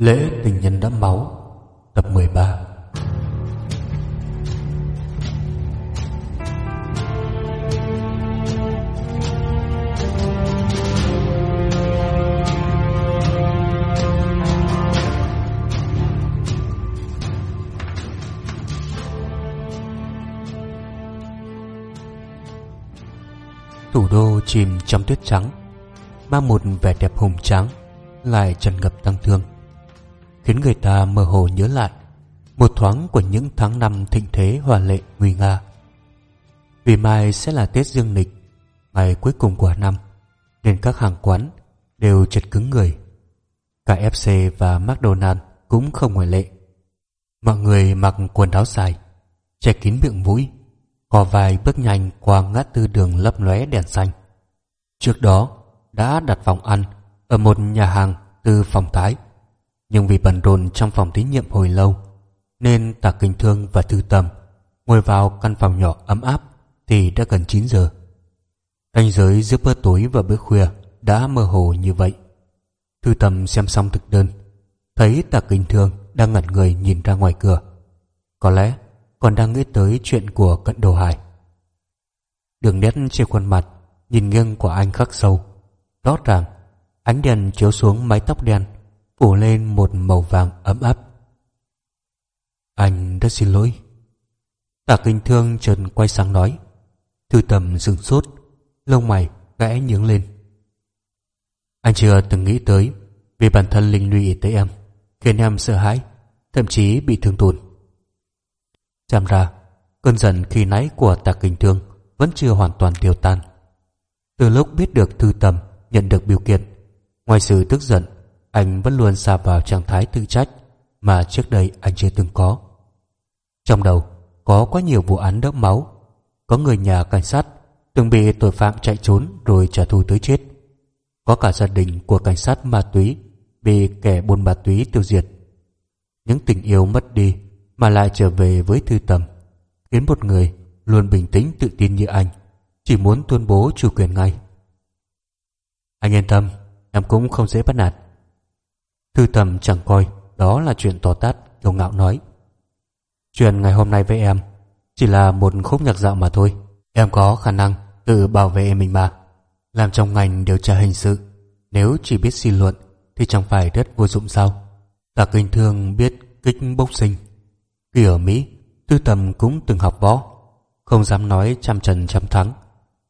Lễ tình nhân đẫm máu, Tập 13 Thủ đô chìm trong tuyết trắng, Mang một vẻ đẹp hùng tráng, Lại tràn ngập tăng thương. Khiến người ta mơ hồ nhớ lại Một thoáng của những tháng năm thịnh thế hòa lệ nguy nga. Vì mai sẽ là Tết Dương lịch, Ngày cuối cùng của năm, Nên các hàng quán đều chật cứng người. Cả FC và McDonald cũng không ngoại lệ. Mọi người mặc quần áo dài, Che kín miệng mũi Cò vài bước nhanh qua ngã tư đường lấp lóe đèn xanh. Trước đó đã đặt phòng ăn Ở một nhà hàng từ phòng Thái. Nhưng vì bận rộn trong phòng thí nghiệm hồi lâu, Nên Tạc Kinh Thương và Thư tầm Ngồi vào căn phòng nhỏ ấm áp Thì đã gần 9 giờ. Ranh giới giữa bữa tối và bữa khuya Đã mơ hồ như vậy. Thư tầm xem xong thực đơn, Thấy Tạc Kinh Thương đang ngẩn người nhìn ra ngoài cửa. Có lẽ còn đang nghĩ tới chuyện của cận đồ hải. Đường nét trên khuôn mặt nhìn nghiêng của anh khắc sâu. Rõ ràng, ánh đèn chiếu xuống mái tóc đen phủ lên một màu vàng ấm áp. Anh rất xin lỗi. Tả kinh thương trần quay sang nói. Thư tầm dừng sốt lông mày gãy nhướng lên. Anh chưa từng nghĩ tới vì bản thân linh lụy tới em khiến em sợ hãi thậm chí bị thương tổn. Xem ra, cơn giận khi nãy của tạc kinh thương vẫn chưa hoàn toàn tiêu tan. Từ lúc biết được thư tầm nhận được biểu kiện, ngoài sự tức giận, anh vẫn luôn xa vào trạng thái tự trách mà trước đây anh chưa từng có. Trong đầu có quá nhiều vụ án đẫm máu, có người nhà cảnh sát từng bị tội phạm chạy trốn rồi trả thù tới chết. Có cả gia đình của cảnh sát ma túy bị kẻ buôn ma túy tiêu diệt. Những tình yêu mất đi mà lại trở về với thư tầm khiến một người luôn bình tĩnh tự tin như anh chỉ muốn tuyên bố chủ quyền ngay anh yên tâm em cũng không dễ bắt nạt thư tầm chẳng coi đó là chuyện to tát kiêu ngạo nói. Chuyện ngày hôm nay với em chỉ là một khúc nhạc dạo mà thôi. Em có khả năng tự bảo vệ mình mà. Làm trong ngành điều tra hình sự nếu chỉ biết suy luận thì chẳng phải rất vô dụng sao? Tạ kinh thương biết kích bốc sinh. Khi ở Mỹ, Tư Tầm cũng từng học võ, không dám nói trăm trần trăm thắng,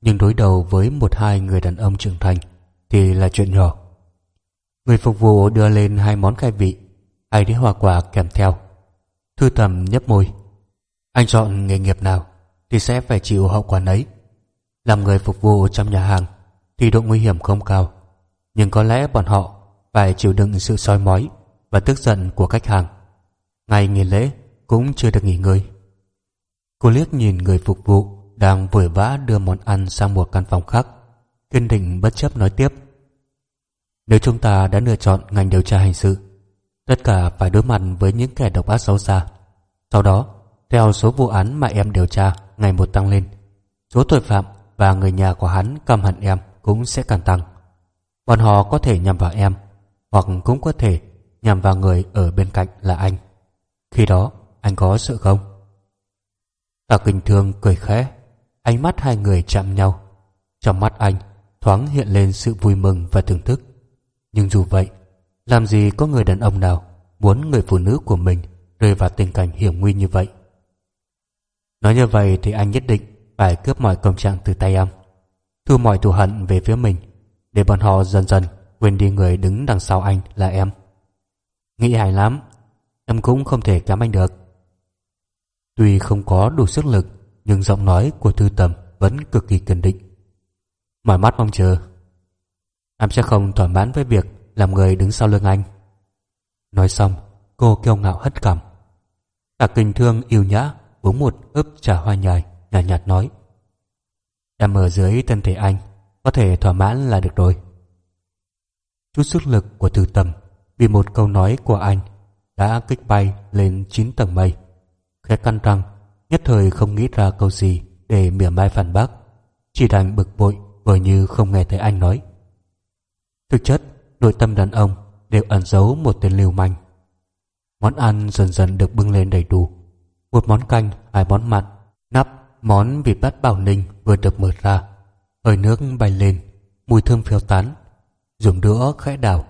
nhưng đối đầu với một hai người đàn ông trưởng thành thì là chuyện nhỏ. Người phục vụ đưa lên hai món khai vị, hai đĩa hoa quả kèm theo. Thư thầm nhấp môi. Anh chọn nghề nghiệp nào thì sẽ phải chịu hậu quả ấy. Làm người phục vụ trong nhà hàng thì độ nguy hiểm không cao, nhưng có lẽ bọn họ phải chịu đựng sự soi mói và tức giận của khách hàng. Ngày nghỉ lễ cũng chưa được nghỉ ngơi. Cô liếc nhìn người phục vụ đang vội vã đưa món ăn sang một căn phòng khác. Kiên định bất chấp nói tiếp. Nếu chúng ta đã lựa chọn ngành điều tra hình sự, tất cả phải đối mặt với những kẻ độc ác xấu xa. Sau đó, theo số vụ án mà em điều tra ngày một tăng lên, số tội phạm và người nhà của hắn căm hận em cũng sẽ càng tăng. Bọn họ có thể nhằm vào em, hoặc cũng có thể nhằm vào người ở bên cạnh là anh. Khi đó, anh có sợ không? Tạ kinh thương cười khẽ, ánh mắt hai người chạm nhau. Trong mắt anh thoáng hiện lên sự vui mừng và thưởng thức. Nhưng dù vậy, làm gì có người đàn ông nào muốn người phụ nữ của mình rơi vào tình cảnh hiểm nguy như vậy? Nói như vậy thì anh nhất định phải cướp mọi công trạng từ tay em, thu mọi thù hận về phía mình, để bọn họ dần dần quên đi người đứng đằng sau anh là em. Nghĩ hài lắm, em cũng không thể cám anh được. Tuy không có đủ sức lực Nhưng giọng nói của Thư Tầm Vẫn cực kỳ kiên định Mỏi mắt mong chờ Em sẽ không thỏa mãn với việc Làm người đứng sau lưng anh. Nói xong, cô kiêu ngạo hất cằm. Cả kinh thương yêu nhã, Uống một ướp trà hoa nhài Nhạt nhạt nói, Em ở dưới thân thể anh, Có thể thỏa mãn là được rồi. Chút sức lực của Thư Tầm Vì một câu nói của anh Đã kích bay lên 9 tầng mây. Khẽ căn răng nhất thời không nghĩ ra câu gì để mỉa mai phản bác. Chỉ đành bực bội vờ như không nghe thấy anh nói thực chất nội tâm đàn ông đều ẩn giấu một tên lưu manh. Món ăn dần dần được bưng lên đầy đủ. Một món canh, hai món mặn, nắp, món vịt bát bảo ninh vừa được mở ra. Hơi nước bay lên, mùi thơm phiêu tán. Dùng đũa khẽ đảo,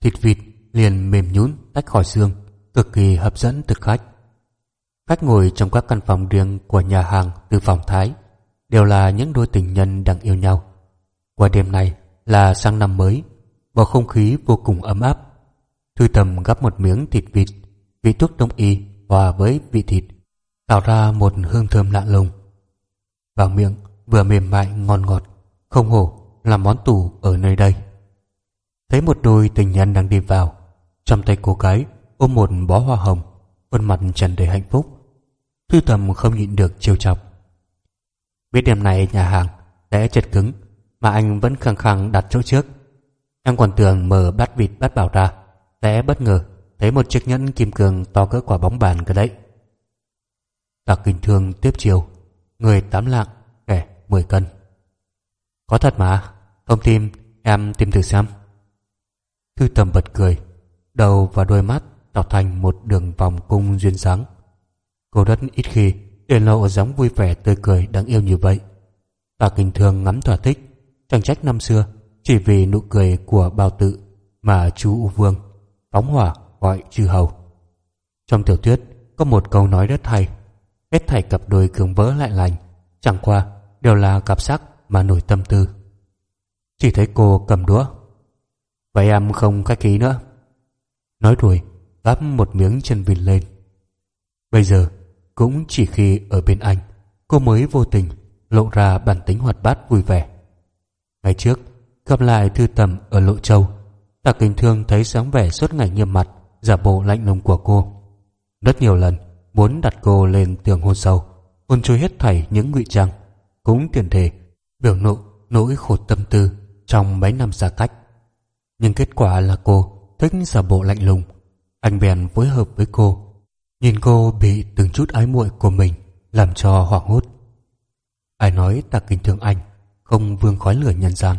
thịt vịt liền mềm nhún tách khỏi xương, cực kỳ hấp dẫn thực khách. Khách ngồi trong các căn phòng riêng của nhà hàng từ phòng Thái đều là những đôi tình nhân đang yêu nhau. Qua đêm này là sang năm mới, bầu không khí vô cùng ấm áp. Thư tầm gắp một miếng thịt vịt, vị thuốc đông y hòa với vị thịt, tạo ra một hương thơm lạ lùng. Vào miệng vừa mềm mại ngon ngọt, không hổ là món tủ ở nơi đây. Thấy một đôi tình nhân đang đi vào, trong tay cô gái ôm một bó hoa hồng, khuôn mặt tràn đầy hạnh phúc. Thư tầm không nhịn được trêu chọc. Biết đêm này nhà hàng sẽ chật cứng mà anh vẫn khăng khăng đặt chỗ trước. Em còn tưởng mở bát vịt bát bảo ra sẽ bất ngờ thấy một chiếc nhẫn kim cương to cỡ quả bóng bàn cơ đấy. Tạc kinh thương tiếp chiều, người tám lạng, kẻ mười cân. Có thật mà, không tin em tìm thử xem. Thư tầm bật cười, đầu và đôi mắt tạo thành một đường vòng cung duyên dáng. Cô rất ít khi để lộ dáng vui vẻ tươi cười đáng yêu như vậy. Tạc kinh thường ngắm thỏa thích, chẳng trách năm xưa chỉ vì nụ cười của bao tự mà chú U Vương phóng hỏa gọi chư hầu. Trong tiểu thuyết có một câu nói rất hay, hết thảy cặp đôi cường vỡ lại lành, chẳng qua đều là cặp sắc mà nổi tâm tư. Chỉ thấy cô cầm đũa. Vậy em không khách khí nữa. Nói rồi, gắp một miếng chân vịt lên. Bây giờ, cũng chỉ khi ở bên anh, cô mới vô tình lộ ra bản tính hoạt bát vui vẻ. Ngày trước, gặp lại thư tầm ở Lộ Châu, Tạ kính Thương thấy sáng vẻ suốt ngày nghiêm mặt, giả bộ lạnh lùng của cô. Rất nhiều lần muốn đặt cô lên tường hôn sâu, hôn trôi hết thảy những ngụy trang, cũng tiền thể biểu lộ nỗi khổ tâm tư trong mấy năm xa cách. Nhưng kết quả là cô thích giả bộ lạnh lùng. Anh bèn phối hợp với cô, nhìn cô bị từng chút ái muội của mình làm cho hoảng hốt. Ai nói ta kính thương anh, không vương khói lửa nhân gian.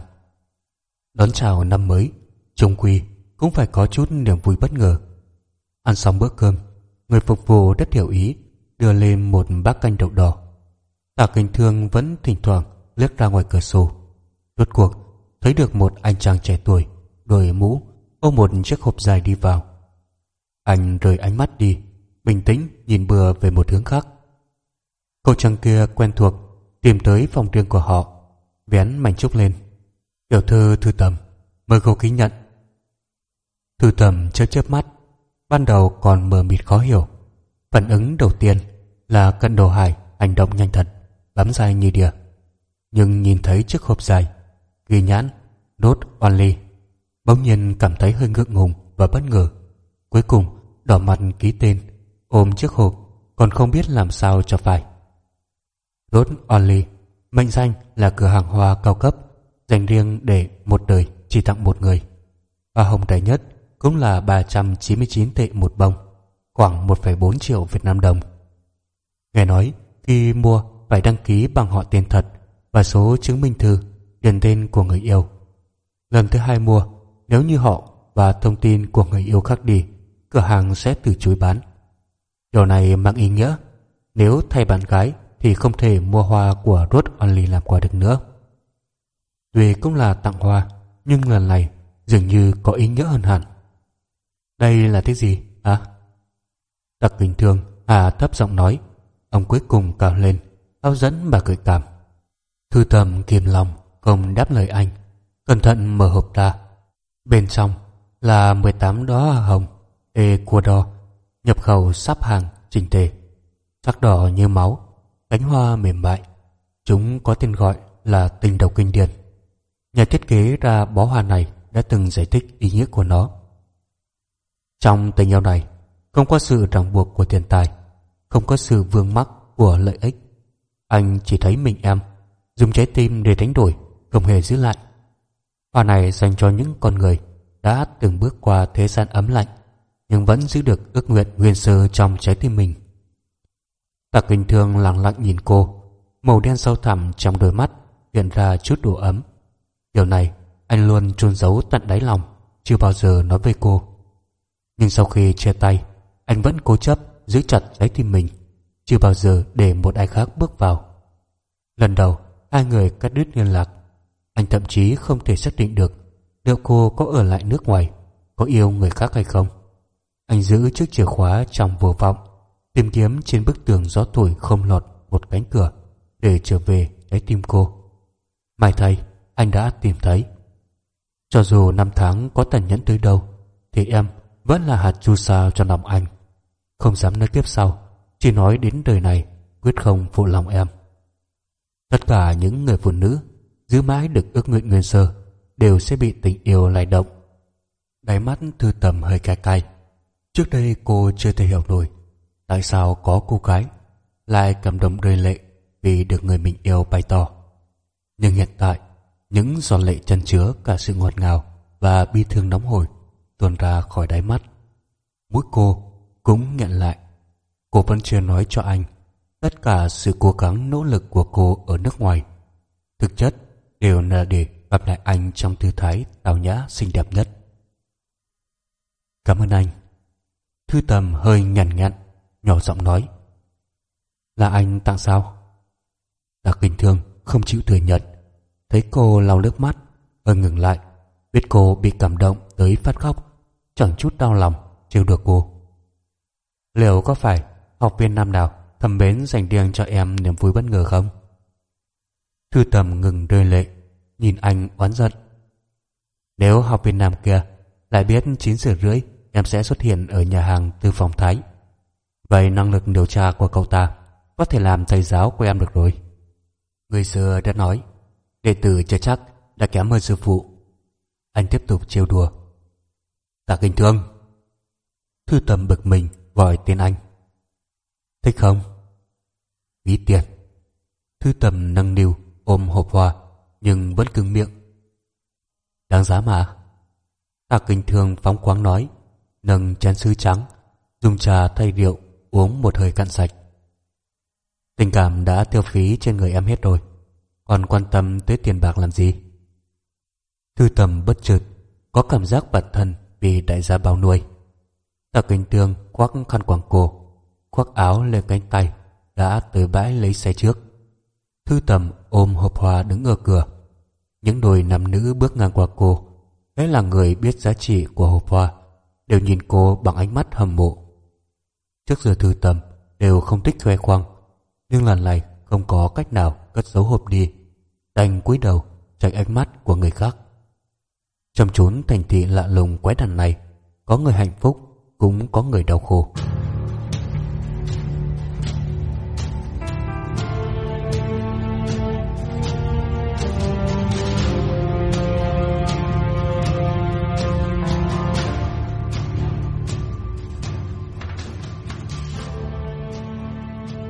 Đón chào năm mới, trung quy cũng phải có chút niềm vui bất ngờ. Ăn xong bữa cơm, người phục vụ rất hiểu ý đưa lên một bát canh đậu đỏ. Tạ Kinh Thương vẫn thỉnh thoảng liếc ra ngoài cửa sổ. Rốt cuộc, thấy được một anh chàng trẻ tuổi, đội mũ, ôm một chiếc hộp dài đi vào. Anh rời ánh mắt đi, bình tĩnh nhìn bừa về một hướng khác. Cô chàng kia quen thuộc, tìm tới phòng riêng của họ, vén mảnh trúc lên. Tiểu thư thư tầm, mời cô ký nhận. Thư tầm chớp chớp mắt, ban đầu còn mờ mịt khó hiểu. Phản ứng đầu tiên là cân đồ hải hành động nhanh thật, bám dài như địa Nhưng nhìn thấy chiếc hộp dài, ghi nhãn, nốt only, bỗng nhiên cảm thấy hơi ngượng ngùng và bất ngờ. Cuối cùng, đỏ mặt ký tên, ôm chiếc hộp, còn không biết làm sao cho phải. Nốt only, mệnh danh là cửa hàng hoa cao cấp, dành riêng để một đời chỉ tặng một người. Hoa hồng rẻ nhất cũng là 399 tệ một bông, khoảng 1,4 triệu Việt Nam đồng. Nghe nói, khi mua phải đăng ký bằng họ tiền thật và số chứng minh thư điền tên của người yêu. Lần thứ hai mua, nếu như họ và thông tin của người yêu khác đi, cửa hàng sẽ từ chối bán. Điều này mang ý nghĩa nếu thay bạn gái thì không thể mua hoa của Rose Only làm quà được nữa. Tuy cũng là tặng hoa, nhưng lần này dường như có ý nghĩa hơn hẳn. Đây là thứ gì à? Đặc bình thường hà thấp giọng nói. Ông cuối cùng cao lên Áo dẫn bà cười cảm. Thư tầm kiềm lòng Không đáp lời anh. Cẩn thận mở hộp ra. Bên trong là 18 đóa hồng Ecuador Nhập khẩu sắp hàng trình tề. Sắc đỏ như máu Cánh hoa mềm mại. Chúng có tên gọi là tình đầu kinh điển. Nhà thiết kế ra bó hoa này Đã từng giải thích ý nghĩa của nó. Trong tình yêu này, Không có sự ràng buộc của tiền tài, Không có sự vương mắc của lợi ích. Anh chỉ thấy mình em, Dùng trái tim để đánh đổi, Không hề giữ lại. Hoa này dành cho những con người Đã từng bước qua thế gian ấm lạnh, Nhưng vẫn giữ được ước nguyện nguyên sơ Trong trái tim mình. Tạc kinh thương lặng lặng nhìn cô, Màu đen sâu thẳm trong đôi mắt Hiện ra chút độ ấm. Điều này anh luôn chôn giấu tận đáy lòng chưa bao giờ nói với cô. Nhưng sau khi chia tay, anh vẫn cố chấp giữ chặt trái tim mình, chưa bao giờ để một ai khác bước vào. Lần đầu, hai người cắt đứt liên lạc. Anh thậm chí không thể xác định được liệu cô có ở lại nước ngoài, có yêu người khác hay không. Anh giữ chiếc chìa khóa trong vô vọng, tìm kiếm trên bức tường gió thổi không lọt một cánh cửa để trở về trái tim cô. Mai thay, anh đã tìm thấy. Cho dù năm tháng có tàn nhẫn tới đâu, thì em vẫn là hạt chu sa trong lòng anh. Không dám nói tiếp sau, chỉ nói đến đời này quyết không phụ lòng em. Tất cả những người phụ nữ giữ mãi được ước nguyện nguyên sơ đều sẽ bị tình yêu lay động. Đáy mắt thư tầm hơi cay cay. Trước đây cô chưa thể hiểu nổi tại sao có cô gái lại cảm động rơi lệ vì được người mình yêu bày tỏ. Nhưng hiện tại, những giọt lệ chân chứa cả sự ngọt ngào và bi thương nóng hổi tuôn ra khỏi đáy mắt. Mũi cô cũng nhận lại. Cô vẫn chưa nói cho anh tất cả sự cố gắng nỗ lực của cô ở nước ngoài. Thực chất đều là để gặp lại anh trong tư thái tào nhã xinh đẹp nhất. Cảm ơn anh. Thư tầm hơi nhằn nhặn, nhỏ giọng nói. Là anh tặng sao? là bình thường không chịu thừa nhận. Thấy cô lau nước mắt, Ân ngừng lại. Biết cô bị cảm động tới phát khóc, chẳng chút đau lòng trêu được cô. Liệu có phải học viên nam nào thầm mến dành riêng cho em niềm vui bất ngờ không? Thư tầm ngừng rơi lệ, nhìn anh oán giận. Nếu học viên nam kia lại biết 9 giờ rưỡi em sẽ xuất hiện ở nhà hàng tư phòng Thái, vậy năng lực điều tra của cậu ta có thể làm thầy giáo của em được rồi. Người xưa đã nói, đệ tử chưa chắc đã kém hơn sư phụ. Anh tiếp tục trêu đùa. Tạ kinh thương. Thư tầm bực mình gọi tên anh. Thích không? Ví tiền. Thư tầm nâng niu ôm hộp hoa nhưng vẫn cứng miệng. Đáng giá mà. Tạ kinh thương phóng khoáng nói, nâng chén sứ trắng, dùng trà thay rượu uống một hơi cạn sạch. Tình cảm đã tiêu phí trên người em hết rồi còn quan tâm tới tiền bạc làm gì? Thư tầm bất chợt, Có cảm giác bản thân Vì đại gia bao nuôi. Tạ kinh tương khoác khăn quàng cổ, Khoác áo lên cánh tay, Đã tới bãi lấy xe trước. Thư tầm ôm hộp hoa đứng ở cửa. Những đôi nam nữ bước ngang qua cô, Đấy là người biết giá trị của hộp hoa, Đều nhìn cô bằng ánh mắt hâm mộ. Trước giờ thư tầm Đều không thích khoe khoang, nhưng lần này không có cách nào cất giấu hộp đi, đành cúi đầu tránh ánh mắt của người khác. Trong chốn thành thị lạ lùng quái đàn này, có người hạnh phúc cũng có người đau khổ.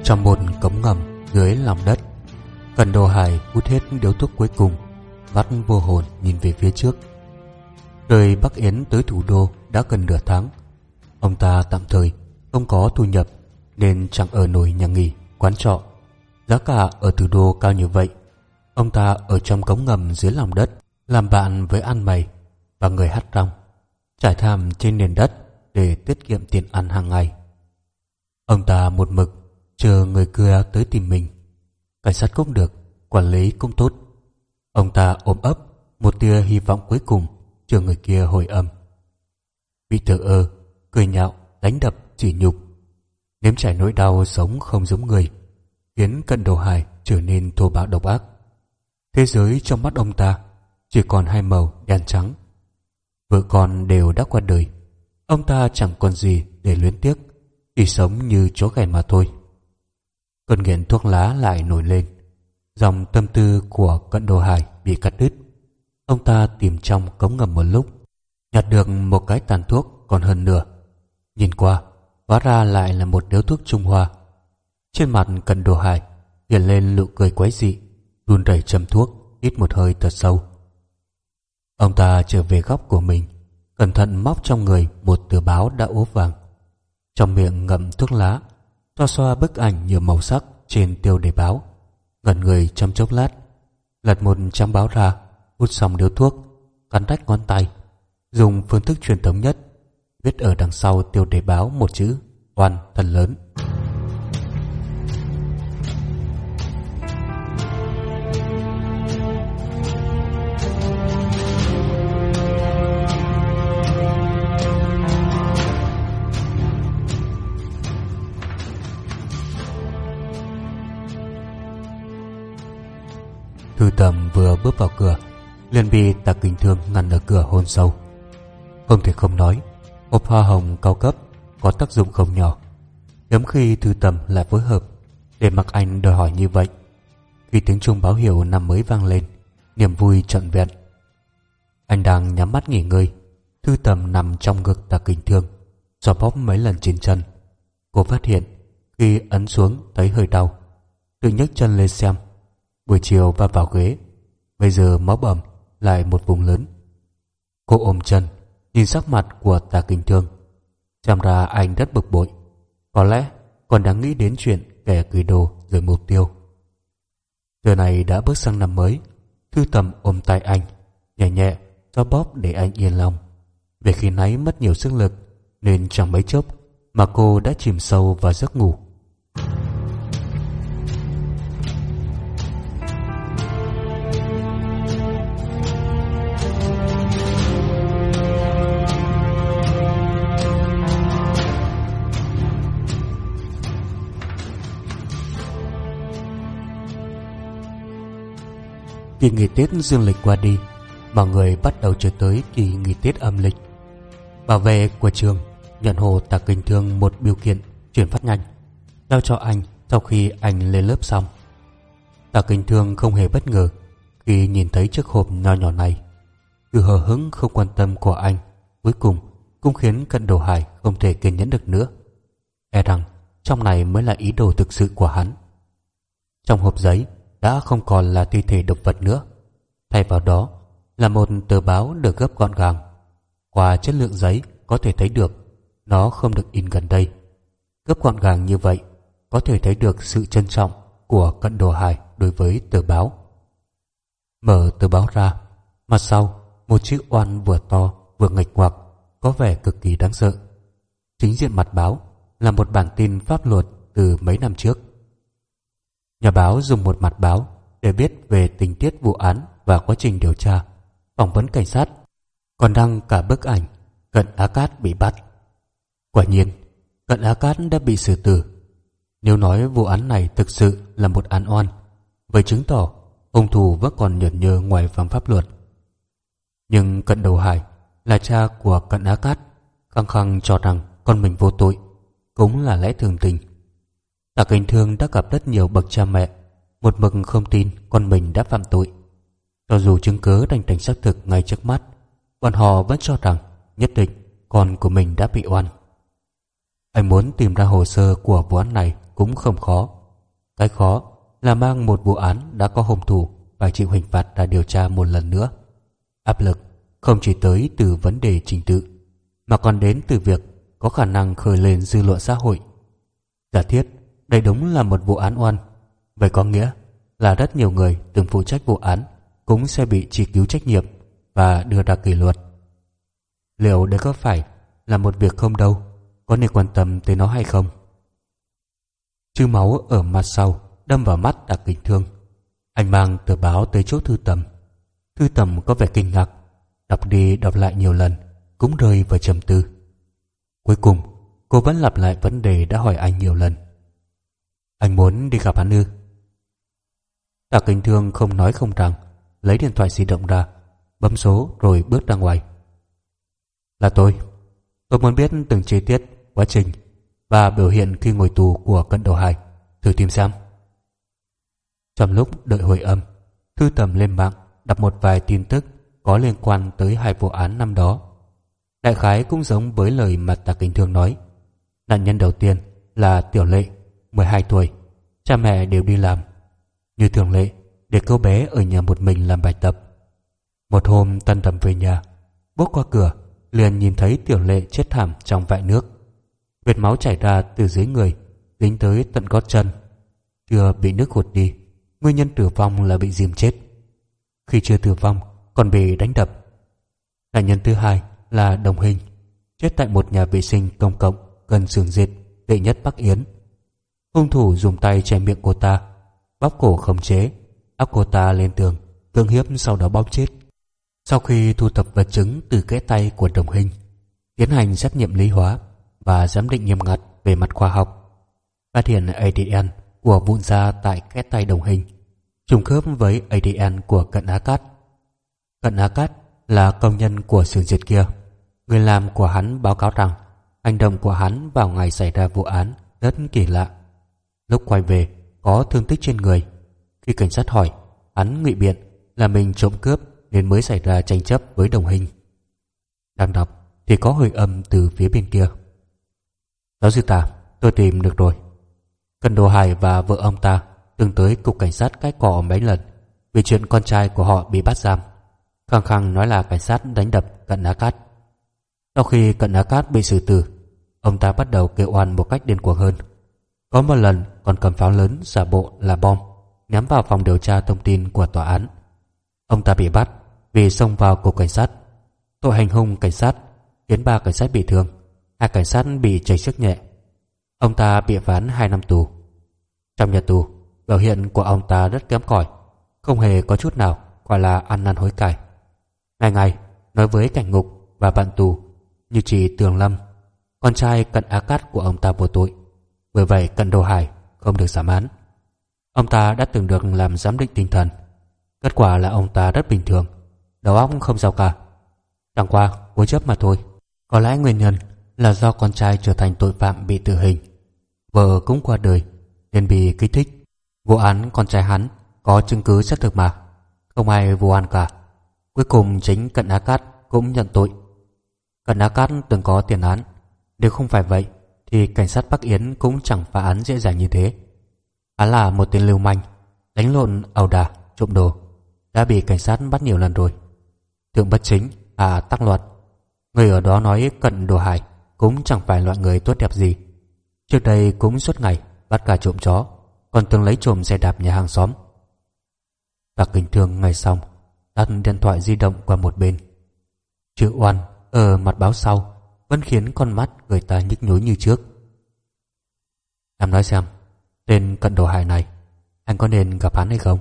Trong một cống ngầm dưới lòng đất cần đồ hải hút hết điếu thuốc cuối cùng, mắt vô hồn nhìn về phía trước. Rời bắc yến tới thủ đô đã gần nửa tháng. Ông ta tạm thời không có thu nhập, nên chẳng ở nổi nhà nghỉ, quán trọ. Giá cả ở thủ đô cao như vậy. Ông ta ở trong cống ngầm dưới lòng đất, làm bạn với ăn mày và người hát rong, trải thảm trên nền đất để tiết kiệm tiền ăn hàng ngày. Ông ta một mực chờ người kia tới tìm mình. Cảnh sát cũng được, quản lý cũng tốt. Ông ta ôm ấp một tia hy vọng cuối cùng chờ người kia hồi âm. Bị thờ ơ, cười nhạo, đánh đập, chỉ nhục. Nếm trải nỗi đau sống không giống người, khiến cận đầu hải trở nên thô bạo độc ác. Thế giới trong mắt ông ta chỉ còn hai màu đen trắng. Vợ con đều đã qua đời. Ông ta chẳng còn gì để luyến tiếc, chỉ sống như chó gầy mà thôi. Cơn nghiện thuốc lá lại nổi lên. Dòng tâm tư của cận đồ hải bị cắt đứt. Ông ta tìm trong cống ngầm một lúc, Nhặt được một cái tàn thuốc còn hơn nửa. Nhìn qua, Hóa ra lại là một điếu thuốc Trung Hoa. Trên mặt cận đồ hải Hiện lên nụ cười quái dị, Run rẩy châm thuốc Hít một hơi thật sâu. Ông ta trở về góc của mình, Cẩn thận móc trong người một tờ báo đã ố vàng. Trong miệng ngậm thuốc lá xoa xoa bức ảnh nhiều màu sắc trên tiêu đề báo. Ngẩn người trong chốc lát, lật một trang báo ra, hút xong điếu thuốc, cắn rách ngón tay, dùng phương thức truyền thống nhất, viết ở đằng sau tiêu đề báo một chữ oan thật lớn. Liền bị tạ kinh thương ngăn ở cửa hôn sâu. Không thể không nói, hộp hoa hồng cao cấp có tác dụng không nhỏ. Hiếm khi thư tầm lại phối hợp để mặc anh đòi hỏi như vậy. Khi tiếng chuông báo hiệu năm mới vang lên, niềm vui trọn vẹn. Anh đang nhắm mắt nghỉ ngơi, thư tầm nằm trong ngực tạ kinh thương xoa bóp mấy lần trên chân. Cô phát hiện, khi ấn xuống thấy hơi đau. Tự nhấc chân lên xem. Buổi chiều va vào ghế, bây giờ máu bầm lại một vùng lớn. Cô ôm chân, nhìn sắc mặt của tà kinh thương chăm ra anh rất bực bội. Có lẽ còn đang nghĩ đến chuyện kẻ gửi đồ rồi mục tiêu. Giờ này đã bước sang năm mới, thư tầm ôm tay anh, nhẹ nhẹ cho bóp để anh yên lòng. Về khi nãy mất nhiều sức lực, nên chẳng mấy chốc mà cô đã chìm sâu vào giấc ngủ. Kỳ nghỉ Tết dương lịch qua đi, Mọi người bắt đầu trở tới kỳ nghỉ Tết âm lịch. Bảo vệ của trường Nhận hồ tạc kinh thương một biểu kiện Chuyển phát nhanh, Giao cho anh sau khi anh lên lớp xong. Tạc kinh thương không hề bất ngờ Khi nhìn thấy chiếc hộp nho nhỏ này. Từ hờ hứng không quan tâm của anh Cuối cùng cũng khiến cận đồ hải Không thể kiên nhẫn được nữa. E rằng trong này mới là ý đồ thực sự của hắn. Trong hộp giấy đã không còn là thi thể động vật nữa. Thay vào đó, là một tờ báo được gấp gọn gàng. Qua chất lượng giấy có thể thấy được, nó không được in gần đây. Gấp gọn gàng như vậy, có thể thấy được sự trân trọng của cận đồ hải đối với tờ báo. Mở tờ báo ra, mặt sau, một chiếc oan vừa to, vừa nghịch ngoạc, có vẻ cực kỳ đáng sợ. Chính diện mặt báo là một bản tin pháp luật từ mấy năm trước. Nhà báo dùng một mặt báo để biết về tình tiết vụ án và quá trình điều tra, phỏng vấn cảnh sát, còn đăng cả bức ảnh Cận Á Cát bị bắt. Quả nhiên, Cận Á Cát đã bị xử tử. Nếu nói vụ án này thực sự là một án oan, vậy chứng tỏ hung thủ vẫn còn nhẫn nhơ ngoài vòng pháp luật. Nhưng Cận Đầu Hải là cha của Cận Á Cát, khăng khăng cho rằng con mình vô tội, cũng là lẽ thường tình. Tạ Kinh Thương đã gặp rất nhiều bậc cha mẹ, Một mực không tin con mình đã phạm tội. Cho dù chứng cứ đành thành xác thực ngay trước mắt, Bọn họ vẫn cho rằng Nhất định con của mình đã bị oan. Anh muốn tìm ra hồ sơ của vụ án này Cũng không khó. Cái khó là mang một vụ án Đã có hung thủ Phải chịu hình phạt ra điều tra một lần nữa. Áp lực không chỉ tới từ vấn đề trình tự, Mà còn đến từ việc Có khả năng khởi lên dư luận xã hội. Giả thiết đây đúng là một vụ án oan Vậy có nghĩa là rất nhiều người từng phụ trách vụ án cũng sẽ bị truy cứu trách nhiệm và đưa ra kỷ luật. Liệu đây có phải là một việc không đâu, có nên quan tâm tới nó hay không? Chư máu ở mặt sau đâm vào mắt đặc kinh thương. Anh mang tờ báo tới chỗ thư tầm. Thư tầm có vẻ kinh ngạc, đọc đi đọc lại nhiều lần, cũng rơi vào trầm tư. Cuối cùng, cô vẫn lặp lại vấn đề đã hỏi anh nhiều lần. Anh muốn đi gặp hắn ư? Tạ kinh thương không nói không rằng, Lấy điện thoại di động ra, Bấm số rồi bước ra ngoài. Là tôi. Tôi muốn biết từng chi tiết, Quá trình Và biểu hiện khi ngồi tù của cận đầu hải Thử tìm xem. Trong lúc đợi hồi âm, Thư tầm lên mạng Đọc một vài tin tức Có liên quan tới hai vụ án năm đó. Đại khái cũng giống với lời mà Tạ Kinh Thương nói. Nạn nhân đầu tiên là Tiểu Lệ. 12 tuổi, cha mẹ đều đi làm. Như thường lệ, để cô bé ở nhà một mình làm bài tập. Một hôm tân tầm về nhà, bước qua cửa, liền nhìn thấy tiểu lệ chết thảm trong vại nước. vệt máu chảy ra từ dưới người, dính tới tận gót chân. Chưa bị nước hụt đi, nguyên nhân tử vong là bị diêm chết. Khi chưa tử vong, còn bị đánh đập. Nạn nhân thứ hai là Đồng Hình, chết tại một nhà vệ sinh công cộng gần sườn dệt tệ nhất Bắc Yến. Hung thủ dùng tay che miệng cô ta, bóp cổ khống chế, áp cô ta lên tường, cưỡng hiếp sau đó bóp chết. Sau khi thu thập vật chứng từ kẽ tay của Đồng Hình, tiến hành xét nghiệm lý hóa và giám định nghiêm ngặt về mặt khoa học, phát hiện ADN của vụn da tại kẽ tay Đồng Hình trùng khớp với ADN của Cận Á Cát. Cận Á Cát là công nhân của xưởng diệt kia. Người làm của hắn báo cáo rằng hành động của hắn vào ngày xảy ra vụ án rất kỳ lạ. Lúc quay về có thương tích trên người. Khi cảnh sát hỏi, hắn ngụy biện là mình trộm cướp nên mới xảy ra tranh chấp với đồng hình. Đang đọc thì có hơi âm từ phía bên kia. Giáo sư ta, tôi tìm được rồi. Cần Đồ Hải và vợ ông ta từng tới cục cảnh sát cái cỏ mấy lần vì chuyện con trai của họ bị bắt giam. Khăng khăng nói là cảnh sát đánh đập Cận Á Cát. Sau khi Cận Á Cát bị xử tử, ông ta bắt đầu kêu oan một cách điên cuồng hơn. Có một lần còn cầm pháo lớn giả bộ là bom nhắm vào phòng điều tra thông tin của tòa án. Ông ta bị bắt vì xông vào cục cảnh sát. Tội hành hung cảnh sát khiến ba cảnh sát bị thương, hai cảnh sát bị chảy sức nhẹ. Ông ta bị phán hai năm tù. Trong nhà tù, biểu hiện của ông ta rất kém cỏi, không hề có chút nào gọi là ăn năn hối cải. Ngày ngày nói với cảnh ngục và bạn tù như chị Tường Lâm, con trai cận á cát của ông ta vô tội. Bởi vậy cận đồ hải không được giảm án. Ông ta đã từng được làm giám định tinh thần. Kết quả là ông ta rất bình thường, đầu óc không sao cả. Chẳng qua cố chấp mà thôi. Có lẽ nguyên nhân là do con trai trở thành tội phạm bị tử hình. Vợ cũng qua đời nên bị kích thích. Vụ án con trai hắn có chứng cứ xác thực mà. Không ai vô an cả. Cuối cùng chính Cận Á Cát cũng nhận tội. Cận Á Cát từng có tiền án. Nếu không phải vậy thì cảnh sát Bắc Yến cũng chẳng phá án dễ dàng như thế. Hắn là một tên lưu manh, đánh lộn ẩu đả, trộm đồ, đã bị cảnh sát bắt nhiều lần rồi. Thượng bất chính, à tắc luật. Người ở đó nói cận đồ hải cũng chẳng phải loại người tốt đẹp gì. Trước đây cũng suốt ngày bắt cả trộm chó, còn từng lấy trộm xe đạp nhà hàng xóm. Tạc kinh thương ngày xong, đặt điện thoại di động qua một bên. Chữ oan ở mặt báo sau vẫn khiến con mắt người ta nhức nhối như trước. Em nói xem, tên cận đồ hải này, anh có nên gặp hắn hay không?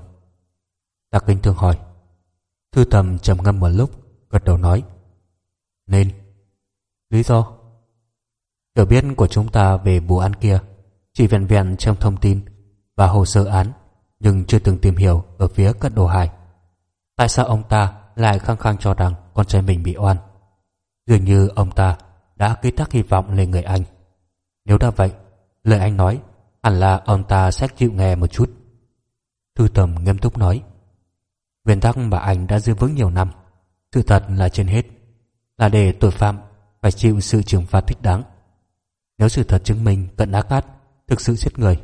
Tạc kinh thường hỏi. Thư tầm trầm ngâm một lúc, gật đầu nói. Nên. Lý do? Hiểu biết của chúng ta về vụ án kia chỉ vẹn vẹn trong thông tin và hồ sơ án nhưng chưa từng tìm hiểu ở phía cận đồ hải. Tại sao ông ta lại khăng khăng cho rằng con trai mình bị oan? Dường như ông ta đã ký thác hy vọng lên người anh. Nếu đã vậy, lời anh nói hẳn là ông ta sẽ chịu nghe một chút. Thư tầm nghiêm túc nói Nguyên tắc mà anh đã giữ vững nhiều năm Sự thật là trên hết Là để tội phạm phải chịu sự trừng phạt thích đáng Nếu sự thật chứng minh cận ác át Thực sự giết người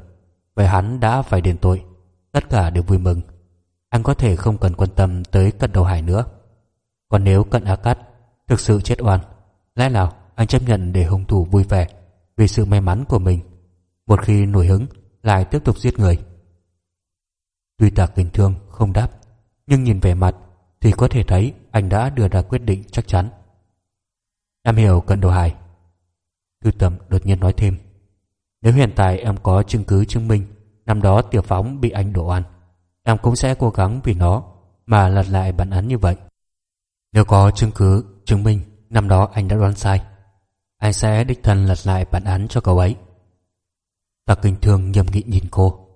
Vậy hắn đã phải đền tội Tất cả đều vui mừng Anh có thể không cần quan tâm tới cận đầu hải nữa Còn nếu cận ác cát Thực sự chết oan Lẽ nào anh chấp nhận để hung thủ vui vẻ Vì sự may mắn của mình. Một khi nổi hứng, Lại tiếp tục giết người. Tuy tạc kinh thương, không đáp, Nhưng nhìn vẻ mặt Thì có thể thấy anh đã đưa ra quyết định chắc chắn. Em hiểu cận đồ hải Thư tầm đột nhiên nói thêm, Nếu hiện tại em có chứng cứ chứng minh Năm đó tiểu phóng bị anh đổ ăn Em cũng sẽ cố gắng vì nó Mà lật lại bản án như vậy. Nếu có chứng cứ chứng minh Năm đó anh đã đoán sai anh sẽ đích thân lật lại bản án cho cậu ấy? Tạc kinh thương nhầm nghị nhìn cô.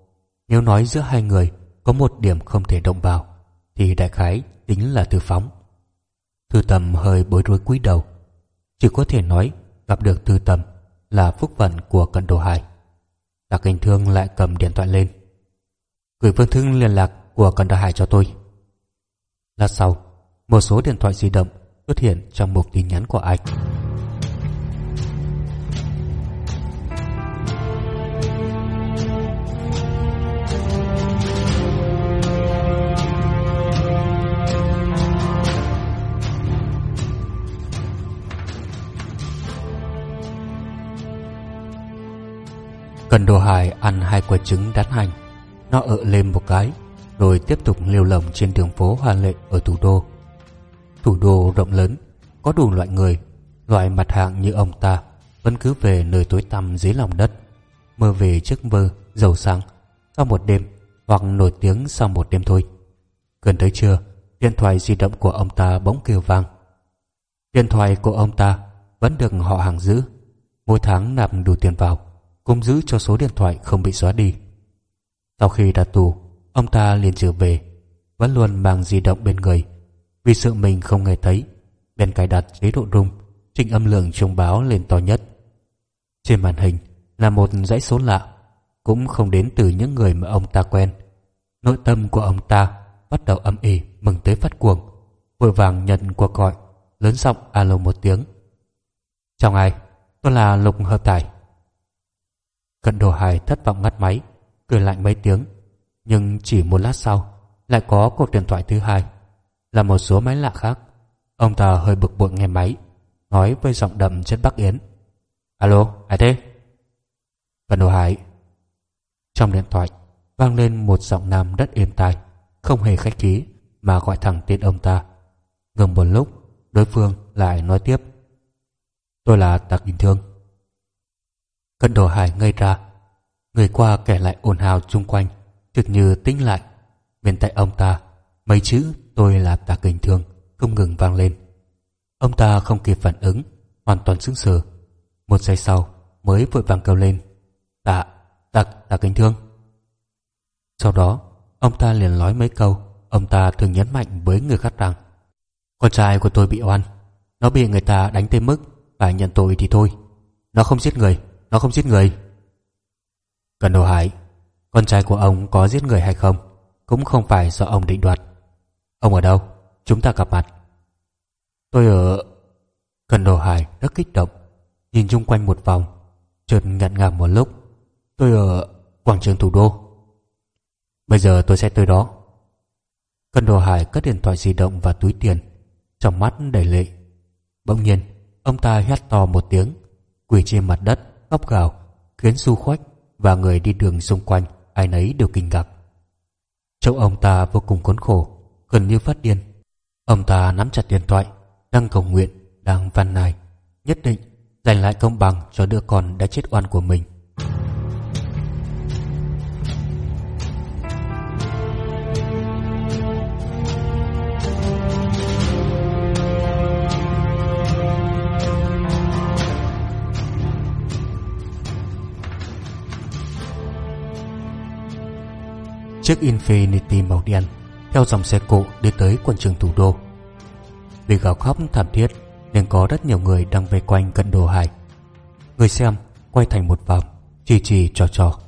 Nếu nói giữa hai người Có một điểm không thể động vào, Thì đại khái tính là thư phóng. Thư tầm hơi bối rối cúi đầu. Chỉ có thể nói Gặp được thư tầm Là phúc phận của cận đồ hải Tạc kinh thương lại cầm điện thoại lên. Gửi phương thức liên lạc của cận đồ hải cho tôi. Lát sau, Một số điện thoại di động xuất hiện trong mục tin nhắn của anh Cần đồ hải ăn hai quả trứng đắt hành. Nó ợ lên một cái, Rồi tiếp tục liều lỏng trên đường phố Hoa Lệ ở thủ đô. Thủ đô rộng lớn, có đủ loại người, Loại mặt hạng như ông ta Vẫn cứ về nơi tối tăm dưới lòng đất, Mơ về giấc mơ giàu sáng Sau một đêm Hoặc nổi tiếng sau một đêm thôi. Gần tới trưa, Điện thoại di động của ông ta bỗng kêu vang. Điện thoại của ông ta Vẫn được họ hàng giữ. Mỗi tháng nạp đủ tiền vào. Cũng giữ cho số điện thoại không bị xóa đi. Sau khi ra tù, Ông ta liền trở về, Vẫn luôn mang di động bên người. Vì sợ mình không nghe thấy, Bên cài đặt chế độ rung Trình âm lượng trung báo lên to nhất. Trên màn hình là một dãy số lạ, Cũng không đến từ những người mà ông ta quen. Nội tâm của ông ta bắt đầu âm ỉ, mừng tới phát cuồng. Vội vàng nhận cuộc gọi, lớn giọng alo một tiếng. Chào ngài, tôi là lục hợp tài cận đồ Hải thất vọng ngắt máy, cười lạnh mấy tiếng. Nhưng chỉ một lát sau, lại có cuộc điện thoại thứ hai. Là một số máy lạ khác. Ông ta hơi bực bội nghe máy, nói với giọng đậm chất bắc yến. Alo, ai thế? Cận đồ hải trong điện thoại, vang lên một giọng nam rất êm tai, không hề khách khí, mà gọi thẳng tên ông ta. Ngừng một lúc, đối phương lại nói tiếp. Tôi là tạc đình thương cận đồ hải ngây ra. Người qua kể lại ồn ào chung quanh chợt như tính lại. Bên tay ông ta, mấy chữ tôi là tạc kinh thương không ngừng vang lên. Ông ta không kịp phản ứng, hoàn toàn sững sờ. Một giây sau, mới vội vàng kêu lên, tạ tạc tạc kinh thương. Sau đó, Ông ta liền nói mấy câu Ông ta thường nhấn mạnh với người khác rằng, Con trai của tôi bị oan, Nó bị người ta đánh tới mức Phải nhận tội thì thôi, Nó không giết người. Nó không giết người. Cần đồ hải Con trai của ông có giết người hay không Cũng không phải do ông định đoạt. Ông ở đâu? Chúng ta gặp mặt. Tôi ở Cần đồ hải rất kích động, Nhìn chung quanh một vòng, Chợt ngặn ngào một lúc. Tôi ở quảng trường thủ đô. Bây giờ tôi sẽ tới đó. Cần đồ hải cất điện thoại di động và túi tiền, Trong mắt đầy lệ. Bỗng nhiên, Ông ta hét to một tiếng, Quỳ trên mặt đất khóc gào, Khiến du khách và người đi đường xung quanh Ai nấy đều kinh ngạc. Trông ông ta vô cùng khốn khổ, Gần như phát điên. Ông ta nắm chặt điện thoại, Đang cầu nguyện, Đang van nài, Nhất định giành lại công bằng cho đứa con đã chết oan của mình. Chiếc Infinity màu đen theo dòng xe cộ đi tới quảng trường thủ đô. Vì gào khóc thảm thiết nên có rất nhiều người đang vây quanh cận đồ hải. Người xem quay thành một vòng, chỉ chỉ trò trò.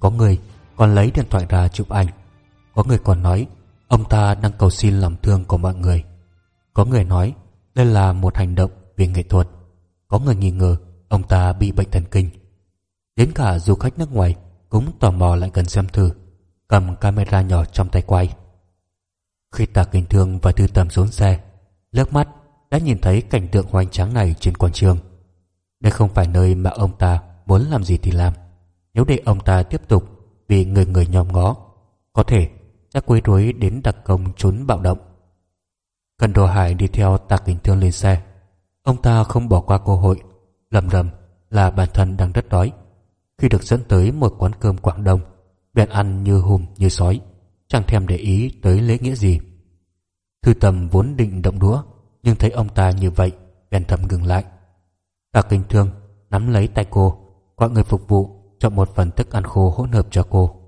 Có người còn lấy điện thoại ra chụp ảnh. Có người còn nói ông ta đang cầu xin lòng thương của mọi người. Có người nói đây là một hành động vì nghệ thuật. Có người nghi ngờ ông ta bị bệnh thần kinh. Đến cả du khách nước ngoài cũng tò mò lại gần xem thử cầm camera nhỏ trong tay quay. Khi Tạ Kinh Thương và Thư Tầm xuống xe, lướt mắt đã nhìn thấy cảnh tượng hoành tráng này trên quảng trường. Đây không phải nơi mà ông ta muốn làm gì thì làm. Nếu để ông ta tiếp tục vì người người nhòm ngó, có thể sẽ quấy rối đến đặc công trốn bạo động. Cần Đồ Hải đi theo Tạ Kinh Thương lên xe. Ông ta không bỏ qua cơ hội, lầm rầm là bản thân đang rất đói. Khi được dẫn tới một quán cơm Quảng Đông bèn ăn như hùm như sói, chẳng thèm để ý tới lễ nghĩa gì. Thư tầm vốn định động đũa, nhưng thấy ông ta như vậy, bèn thầm ngừng lại. Cả kinh thương, nắm lấy tay cô, gọi người phục vụ chọn một phần thức ăn khô hỗn hợp cho cô.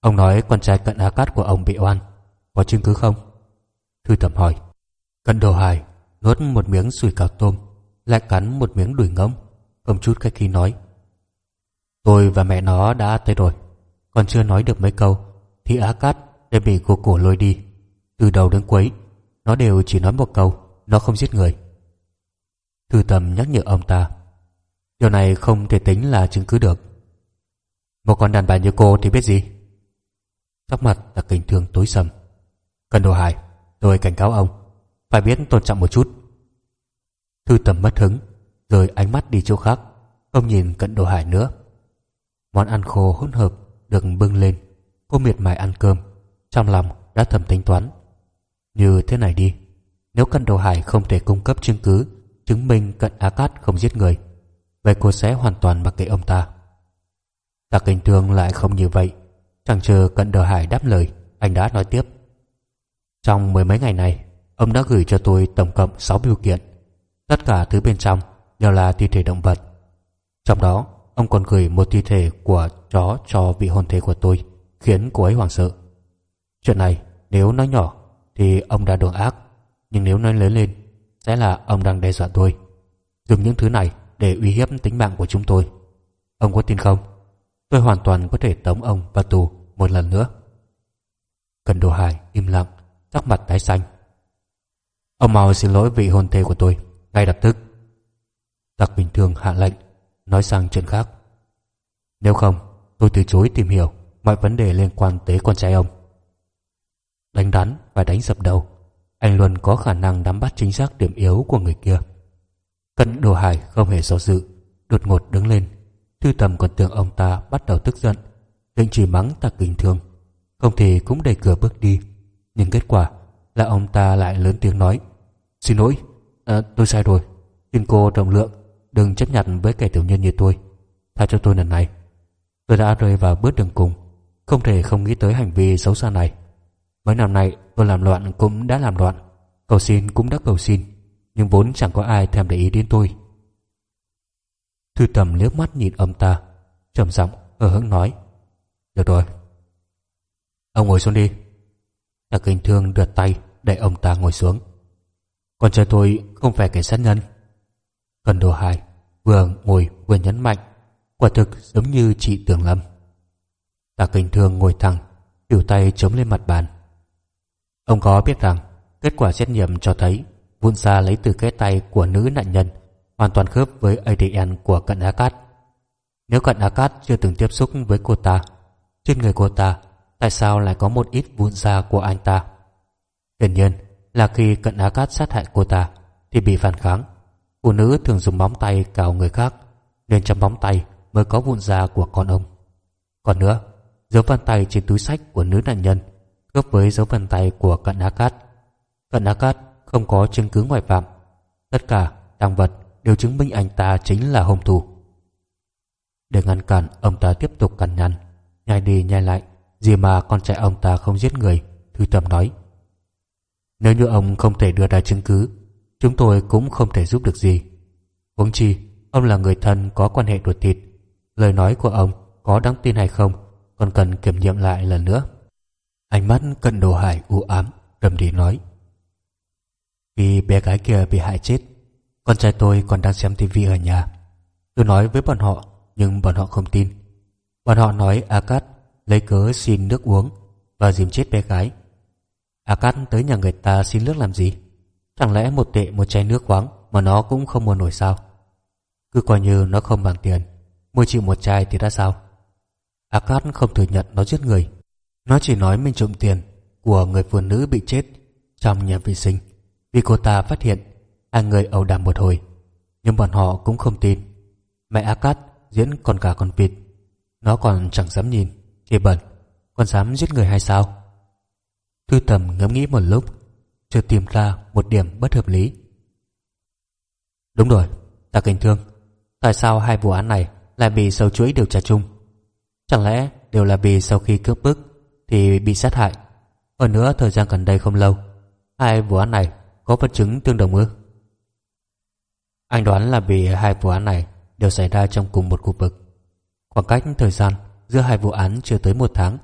Ông nói con trai cận á cát của ông bị oan, có chứng cứ không? Thư tầm hỏi. Cận đồ hài nuốt một miếng sủi cảo tôm, lại cắn một miếng đùi ngỗng, không chút khách khí nói. Tôi và mẹ nó đã tới rồi. Còn chưa nói được mấy câu Thì Á Cát đã bị cô cổ lôi đi. Từ đầu đến cuối Nó đều chỉ nói một câu Nó không giết người. Thư tầm nhắc nhở ông ta Điều này không thể tính là chứng cứ được. Một con đàn bà như cô thì biết gì? Sắc mặt là kinh thương tối sầm. Cần đồ hải, Tôi cảnh cáo ông Phải biết tôn trọng một chút. Thư tầm mất hứng Rồi ánh mắt đi chỗ khác Không nhìn cận đồ hải nữa. Món ăn khô hỗn hợp được bưng lên. Cô miệt mài ăn cơm, Trong lòng đã thầm tính toán. Như thế này đi, nếu cận đồ hải không thể cung cấp chứng cứ, chứng minh cận Á Cát không giết người, vậy cô sẽ hoàn toàn mặc kệ ông ta. Tạ Kinh Thương lại không như vậy, chẳng chờ cận đồ hải đáp lời, anh đã nói tiếp. Trong mười mấy ngày này, ông đã gửi cho tôi tổng cộng 6 biểu kiện, tất cả thứ bên trong đều là thi thể động vật. Trong đó ông còn gửi một thi thể của chó cho vị hôn thê của tôi, khiến cô ấy hoảng sợ. Chuyện này, nếu nói nhỏ, thì ông đã đường ác. Nhưng nếu nói lớn lên, sẽ là ông đang đe dọa tôi. Dùng những thứ này để uy hiếp tính mạng của chúng tôi. Ông có tin không? Tôi hoàn toàn có thể tống ông vào tù một lần nữa. Cần đồ hải im lặng, sắc mặt tái xanh. Ông mau xin lỗi vị hôn thê của tôi, ngay lập tức. Tặc bình thường hạ lệnh nói sang chuyện khác. Nếu không tôi từ chối tìm hiểu mọi vấn đề liên quan tới con trai ông. Đánh đắn và đánh sập đầu anh luôn có khả năng nắm bắt chính xác điểm yếu của người kia. Cận đồ hải không hề do dự đột ngột đứng lên. Thư tầm còn tưởng ông ta bắt đầu tức giận định chỉ mắng ta bình thường. Không thì cũng đẩy cửa bước đi nhưng kết quả là ông ta lại lớn tiếng nói xin lỗi à, tôi sai rồi xin cô trọng lượng đừng chấp nhận với kẻ tiểu nhân như tôi. Tha cho tôi lần này. Tôi đã rơi vào bước đường cùng. Không thể không nghĩ tới hành vi xấu xa này. Mấy năm nay, tôi làm loạn cũng đã làm loạn. Cầu xin cũng đã cầu xin, nhưng vốn chẳng có ai thèm để ý đến tôi. Thư tầm liếc mắt nhìn ông ta, trầm giọng ở hững nói, được rồi. Ông ngồi xuống đi. Đặc kinh thương đưa tay để ông ta ngồi xuống. Con trai tôi không phải kẻ sát nhân. Cần đồ hai vừa ngồi vừa nhấn mạnh quả thực giống như chị Tường Lâm Tạ kinh thương ngồi thẳng kiểu tay chống lên mặt bàn ông có biết rằng kết quả xét nghiệm cho thấy vun xa lấy từ cái tay của nữ nạn nhân hoàn toàn khớp với ADN của cận Á Cát. Nếu cận Á Cát chưa từng tiếp xúc với cô ta, trên người cô ta tại sao lại có một ít vun sa của anh ta? Hiển nhiên là khi cận Á Cát sát hại cô ta thì bị phản kháng. Phụ nữ thường dùng móng tay cào người khác nên trong móng tay mới có vụn da của con ông. Còn nữa, dấu vân tay trên túi sách của nữ nạn nhân khớp với dấu vân tay của cận Á Cát. Cận Á Cát không có chứng cứ ngoại phạm. Tất cả tăng vật đều chứng minh anh ta chính là hung thủ. Để ngăn cản ông ta tiếp tục cằn nhằn, nhai đi nhai lại, gì mà con trai ông ta không giết người, Thư Tầm nói. Nếu như ông không thể đưa ra chứng cứ, chúng tôi cũng không thể giúp được gì. Huống chi, ông là người thân có quan hệ ruột thịt. Lời nói của ông có đáng tin hay không còn cần kiểm nghiệm lại lần nữa. Ánh mắt cận đồ hải u ám, trầm đi nói. Khi bé gái kia bị hại chết, con trai tôi còn đang xem tivi ở nhà. Tôi nói với bọn họ, nhưng bọn họ không tin. Bọn họ nói Akat lấy cớ xin nước uống và dìm chết bé gái. Akat tới nhà người ta xin nước làm gì? Chẳng lẽ một tệ một chai nước khoáng mà nó cũng không mua nổi sao? Cứ coi như nó không bằng tiền, mua chịu một chai thì đã sao? Akat không thừa nhận nó giết người. Nó chỉ nói mình trộm tiền của người phụ nữ bị chết trong nhà vệ sinh vì cô ta phát hiện hai người ẩu đàm một hồi nhưng bọn họ cũng không tin mẹ Akat diễn còn cả con vịt nó còn chẳng dám nhìn thì bẩn còn dám giết người hay sao thư tầm ngẫm nghĩ một lúc chưa tìm ra một điểm bất hợp lý. Đúng rồi, ta kinh thương. Tại sao hai vụ án này lại bị sâu chuỗi điều tra chung? Chẳng lẽ đều là vì sau khi cướp bức thì bị sát hại? Hơn nữa, thời gian gần đây không lâu, hai vụ án này có vật chứng tương đồng ư? Anh đoán là vì hai vụ án này đều xảy ra trong cùng một khu vực. Khoảng cách thời gian giữa hai vụ án chưa tới một tháng,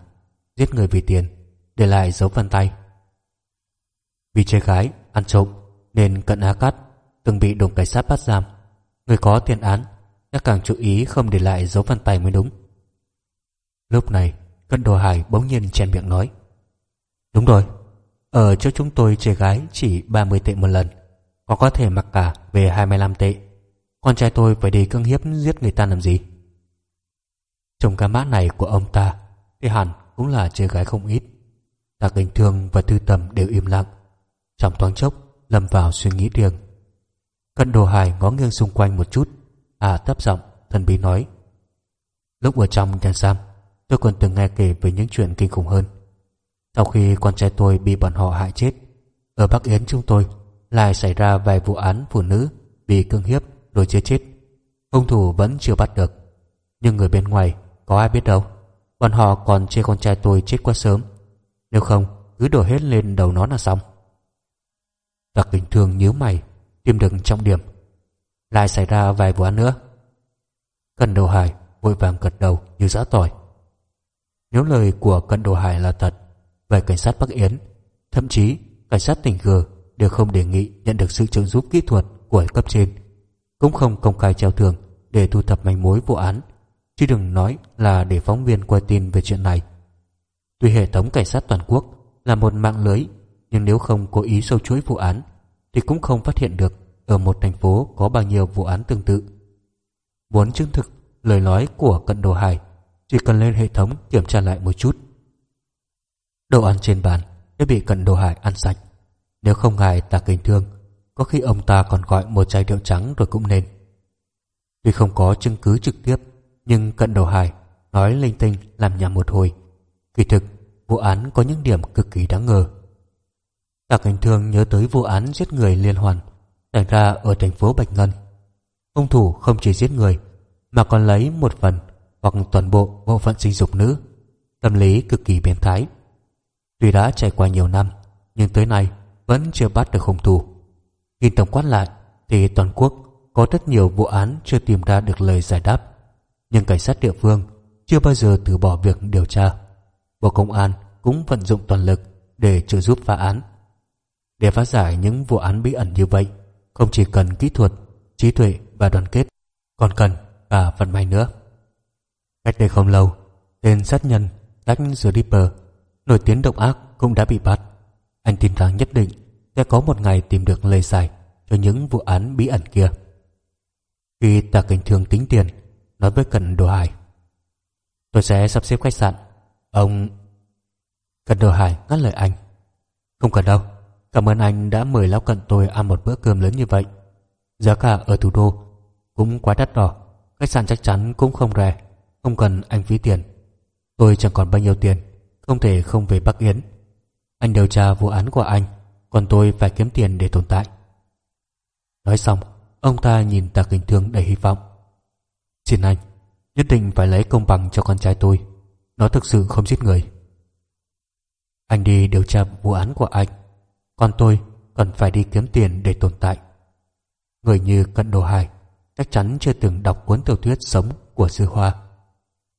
giết người vì tiền để lại dấu vân tay vì chơi gái, ăn trộm, nên cận á cắt từng bị đồn cảnh sát bắt giam. Người có tiền án, đã càng chú ý không để lại dấu vân tay mới đúng. Lúc này, cận đồ hải bỗng nhiên chen miệng nói, đúng rồi, ở chỗ chúng tôi chơi gái chỉ 30 tệ một lần Còn có thể mặc cả về 25 tệ. Con trai tôi phải đi cưỡng hiếp giết người ta làm gì? Trong cái mát này của ông ta, Thì hẳn cũng là chơi gái không ít. Tạ bình Thương và Thư Tầm đều im lặng. Trong thoáng chốc lâm vào suy nghĩ riêng Cận đồ hài ngó nghiêng xung quanh một chút À thấp giọng thần bí nói Lúc ở trong nhà giam Tôi còn từng nghe kể về những chuyện kinh khủng hơn sau khi con trai tôi bị bọn họ hại chết Ở Bắc Yến chúng tôi lại xảy ra vài vụ án phụ nữ bị cưỡng hiếp rồi chưa chết. Hung thủ vẫn chưa bắt được. Nhưng người bên ngoài có ai biết đâu. Bọn họ còn chê con trai tôi chết quá sớm. Nếu không, cứ đổ hết lên đầu nó là xong. Tạc Kính Thương nhíu mày, tìm được trọng điểm. Lại xảy ra vài vụ án nữa. Cần đầu hải vội vàng gật đầu như dã tỏi. Nếu lời của Cận Đồ Hải là thật, về cảnh sát Bắc Yến, thậm chí cảnh sát tỉnh G đều không đề nghị nhận được sự trợ giúp kỹ thuật của cấp trên, cũng không công khai treo thường để thu thập manh mối vụ án, chứ đừng nói là để phóng viên quay tin về chuyện này. Tuy hệ thống cảnh sát toàn quốc là một mạng lưới, nhưng nếu không cố ý sâu chuỗi vụ án, thì cũng không phát hiện được ở một thành phố có bao nhiêu vụ án tương tự. Muốn chứng thực lời nói của cận đồ hải, chỉ cần lên hệ thống kiểm tra lại một chút. Đồ ăn trên bàn đã bị cận đồ hải ăn sạch. Nếu không ngại ta kinh thương, có khi ông ta còn gọi một chai rượu trắng rồi cũng nên. Tuy không có chứng cứ trực tiếp, nhưng cận đồ hải nói linh tinh làm nhầm một hồi. Kỳ thực, vụ án có những điểm cực kỳ đáng ngờ. Tạ Cảnh Thương nhớ tới vụ án giết người liên hoàn xảy ra ở thành phố Bạch Ngân. Hung thủ không chỉ giết người mà còn lấy một phần hoặc toàn bộ bộ phận sinh dục nữ. Tâm lý cực kỳ biến thái. Tuy đã trải qua nhiều năm, nhưng tới nay vẫn chưa bắt được hung thủ. Nhìn tổng quát lại thì toàn quốc có rất nhiều vụ án chưa tìm ra được lời giải đáp. Nhưng cảnh sát địa phương chưa bao giờ từ bỏ việc điều tra. Bộ Công an cũng vận dụng toàn lực để trợ giúp phá án. Để phá giải những vụ án bí ẩn như vậy, không chỉ cần kỹ thuật, trí tuệ và đoàn kết, còn cần cả vận may nữa. Cách đây không lâu, tên sát nhân Jack the Ripper nổi tiếng độc ác cũng đã bị bắt. Anh tin rằng nhất định sẽ có một ngày tìm được lời giải cho những vụ án bí ẩn kia. Khi Tạ Cảnh Thường tính tiền, nói với Cận Đồ Hải. Tôi sẽ sắp xếp khách sạn. Ông... Cận Đồ Hải ngắt lời anh. Không cần đâu. Cảm ơn anh đã mời lão cận tôi ăn một bữa cơm lớn như vậy. Giá cả ở thủ đô cũng quá đắt đỏ. Khách sạn chắc chắn cũng không rẻ. Không cần anh phí tiền. Tôi chẳng còn bao nhiêu tiền. Không thể không về Bắc Yến. Anh điều tra vụ án của anh. Còn tôi phải kiếm tiền để tồn tại. Nói xong, ông ta nhìn Tạ Kình Thương đầy hy vọng. Xin anh, nhất định phải lấy công bằng cho con trai tôi. Nó thực sự không giết người. Anh đi điều tra vụ án của anh còn tôi cần phải đi kiếm tiền để tồn tại. Người như Cận Đồ Hải chắc chắn chưa từng đọc cuốn tiểu thuyết sống của Dư Hoa.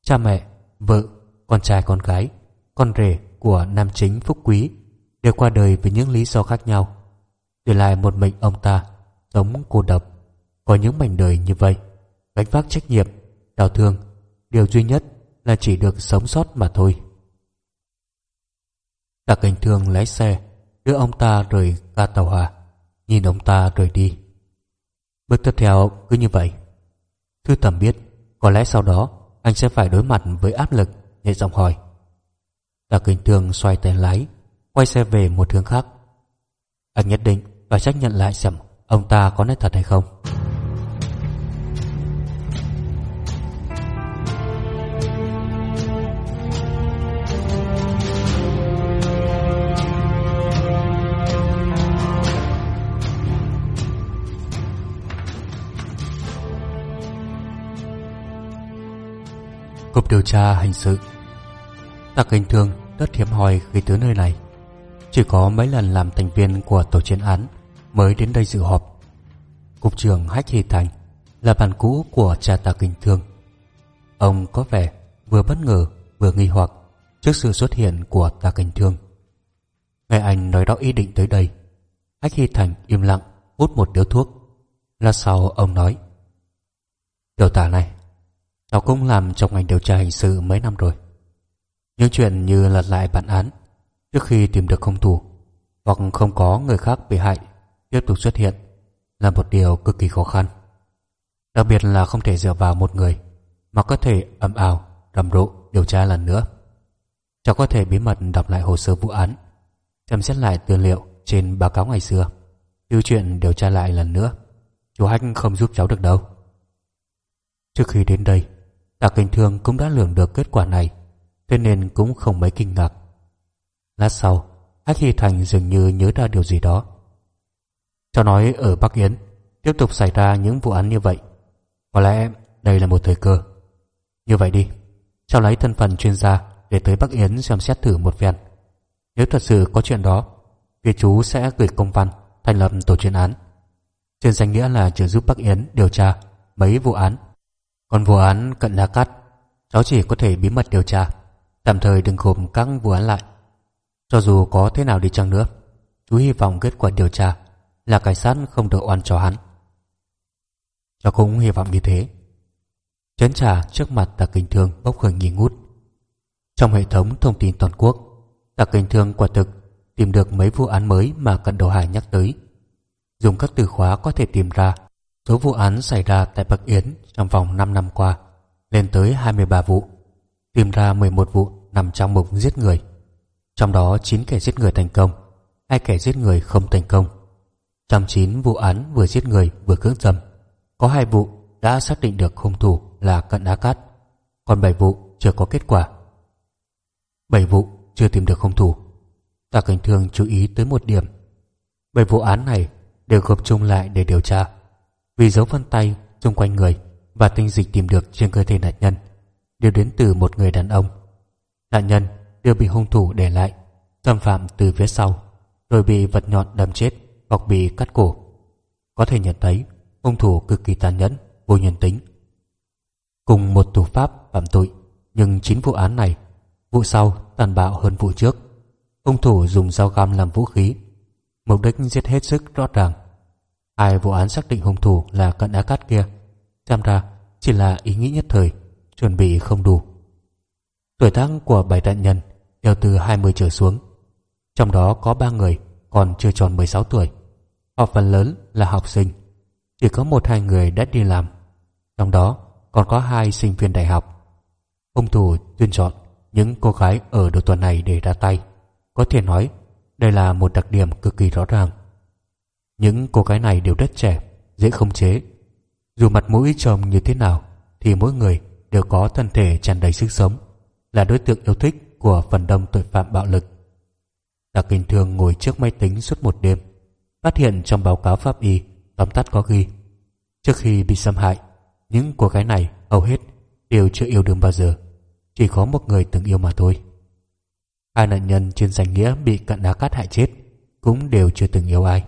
Cha mẹ, vợ, con trai con gái, con rể của nam chính Phúc Quý đều qua đời vì những lý do khác nhau. Để lại một mình ông ta sống cô độc. Có những mảnh đời như vậy, gánh vác trách nhiệm, đau thương, điều duy nhất là chỉ được sống sót mà thôi. đặc cảnh thương lái xe đưa ông ta rời ga tàu hòa nhìn ông ta rời đi. Bước tiếp theo cứ như vậy. Thư tầm biết có lẽ sau đó anh sẽ phải đối mặt với áp lực, nhẹ giọng hỏi. Tạ kính thương xoay tay lái, quay xe về một hướng khác. Anh nhất định phải xác nhận lại xem ông ta có nói thật hay không. Cục điều tra hình sự. Tạc Kinh Thương rất hiếm hoi khi tới nơi này. Chỉ có mấy lần làm thành viên của tổ chiến án Mới đến đây dự họp. Cục trưởng Hách Hy Thành Là bạn cũ của cha Tạc Kinh Thương. Ông có vẻ vừa bất ngờ, vừa nghi hoặc Trước sự xuất hiện của Tạc Kinh Thương. Nghe anh nói rõ ý định tới đây, Hách Hy Thành im lặng hút một điếu thuốc. Lát sau ông nói, Tiểu tả này Cháu cũng làm trong ngành điều tra hình sự mấy năm rồi. Những chuyện như lật lại bản án, Trước khi tìm được hung thủ, Hoặc không có người khác bị hại Tiếp tục xuất hiện, Là một điều cực kỳ khó khăn. Đặc biệt là không thể dựa vào một người Mà có thể ầm ào, rầm rộ điều tra lần nữa. Cháu có thể bí mật đọc lại hồ sơ vụ án, Xem xét lại tư liệu trên báo cáo ngày xưa Tiêu chuyện điều tra lại lần nữa. Chú Hách không giúp cháu được đâu. Trước khi đến đây Tạ Kinh Thương cũng đã lường được kết quả này Thế nên cũng không mấy kinh ngạc Lát sau Hách Hy Thành dường như nhớ ra điều gì đó Cho nói ở Bắc Yến tiếp tục xảy ra những vụ án như vậy. Có lẽ đây là một thời cơ. Như vậy đi, cháu lấy thân phận chuyên gia để tới Bắc Yến xem xét thử một phen. Nếu thật sự có chuyện đó, phía chú sẽ gửi công văn thành lập tổ chuyên án. Trên danh nghĩa là trợ giúp Bắc Yến điều tra mấy vụ án. Còn vụ án cận đã Cát, cháu chỉ có thể bí mật điều tra, tạm thời đừng gồm các vụ án lại. Cho dù có thế nào đi chăng nữa, chú hy vọng kết quả điều tra là cảnh sát không được oan cho hắn. Cháu cũng hy vọng như thế. Chén trà trước mặt tạc kinh thương bốc hơi nghi ngút. Trong hệ thống thông tin toàn quốc, tạc kinh thương quả thực tìm được mấy vụ án mới mà cận đầu hải nhắc tới. Dùng các từ khóa có thể tìm ra số vụ án xảy ra tại Bắc Yến trong vòng 5 năm qua lên tới 23 vụ, tìm ra 11 vụ nằm trong mục giết người. Trong đó 9 kẻ giết người thành công, hai kẻ giết người không thành công. Trong 9 vụ án vừa giết người vừa cưỡng dâm, có hai vụ đã xác định được hung thủ là Cận Á Cát, còn 7 vụ chưa có kết quả. 7 vụ chưa tìm được hung thủ. Tạ Cảnh Thương chú ý tới một điểm. 7 vụ án này đều gộp chung lại để điều tra. Vì dấu vân tay xung quanh người và tinh dịch tìm được trên cơ thể nạn nhân đều đến từ một người đàn ông. Nạn nhân đều bị hung thủ để lại, xâm phạm từ phía sau, rồi bị vật nhọn đâm chết hoặc bị cắt cổ. Có thể nhận thấy hung thủ cực kỳ tàn nhẫn, vô nhân tính. Cùng một thủ pháp phạm tội, nhưng chính vụ án này, vụ sau tàn bạo hơn vụ trước. Hung thủ dùng dao găm làm vũ khí, mục đích giết hết sức rõ ràng. Hai vụ án xác định hung thủ là cận đá cát kia, xem ra chỉ là ý nghĩ nhất thời, chuẩn bị không đủ. Tuổi tác của bảy nạn nhân đều từ 20 trở xuống, trong đó có ba người còn chưa tròn 16 tuổi. Họ phần lớn là học sinh chỉ có một hai người đã đi làm trong đó còn có hai sinh viên đại học Hung thủ tuyên chọn những cô gái ở độ tuổi này để ra tay có thể nói đây là một đặc điểm cực kỳ rõ ràng những cô gái này đều rất trẻ, dễ khống chế. Dù mặt mũi chồng như thế nào, thì mỗi người đều có thân thể tràn đầy sức sống, là đối tượng yêu thích của phần đông tội phạm bạo lực. Đặc Kinh Thương ngồi trước máy tính suốt một đêm, phát hiện trong báo cáo pháp y, tóm tắt có ghi, trước khi bị xâm hại, những cô gái này hầu hết đều chưa yêu đương bao giờ, chỉ có một người từng yêu mà thôi. Hai nạn nhân trên danh nghĩa bị cận đá cát hại chết cũng đều chưa từng yêu ai.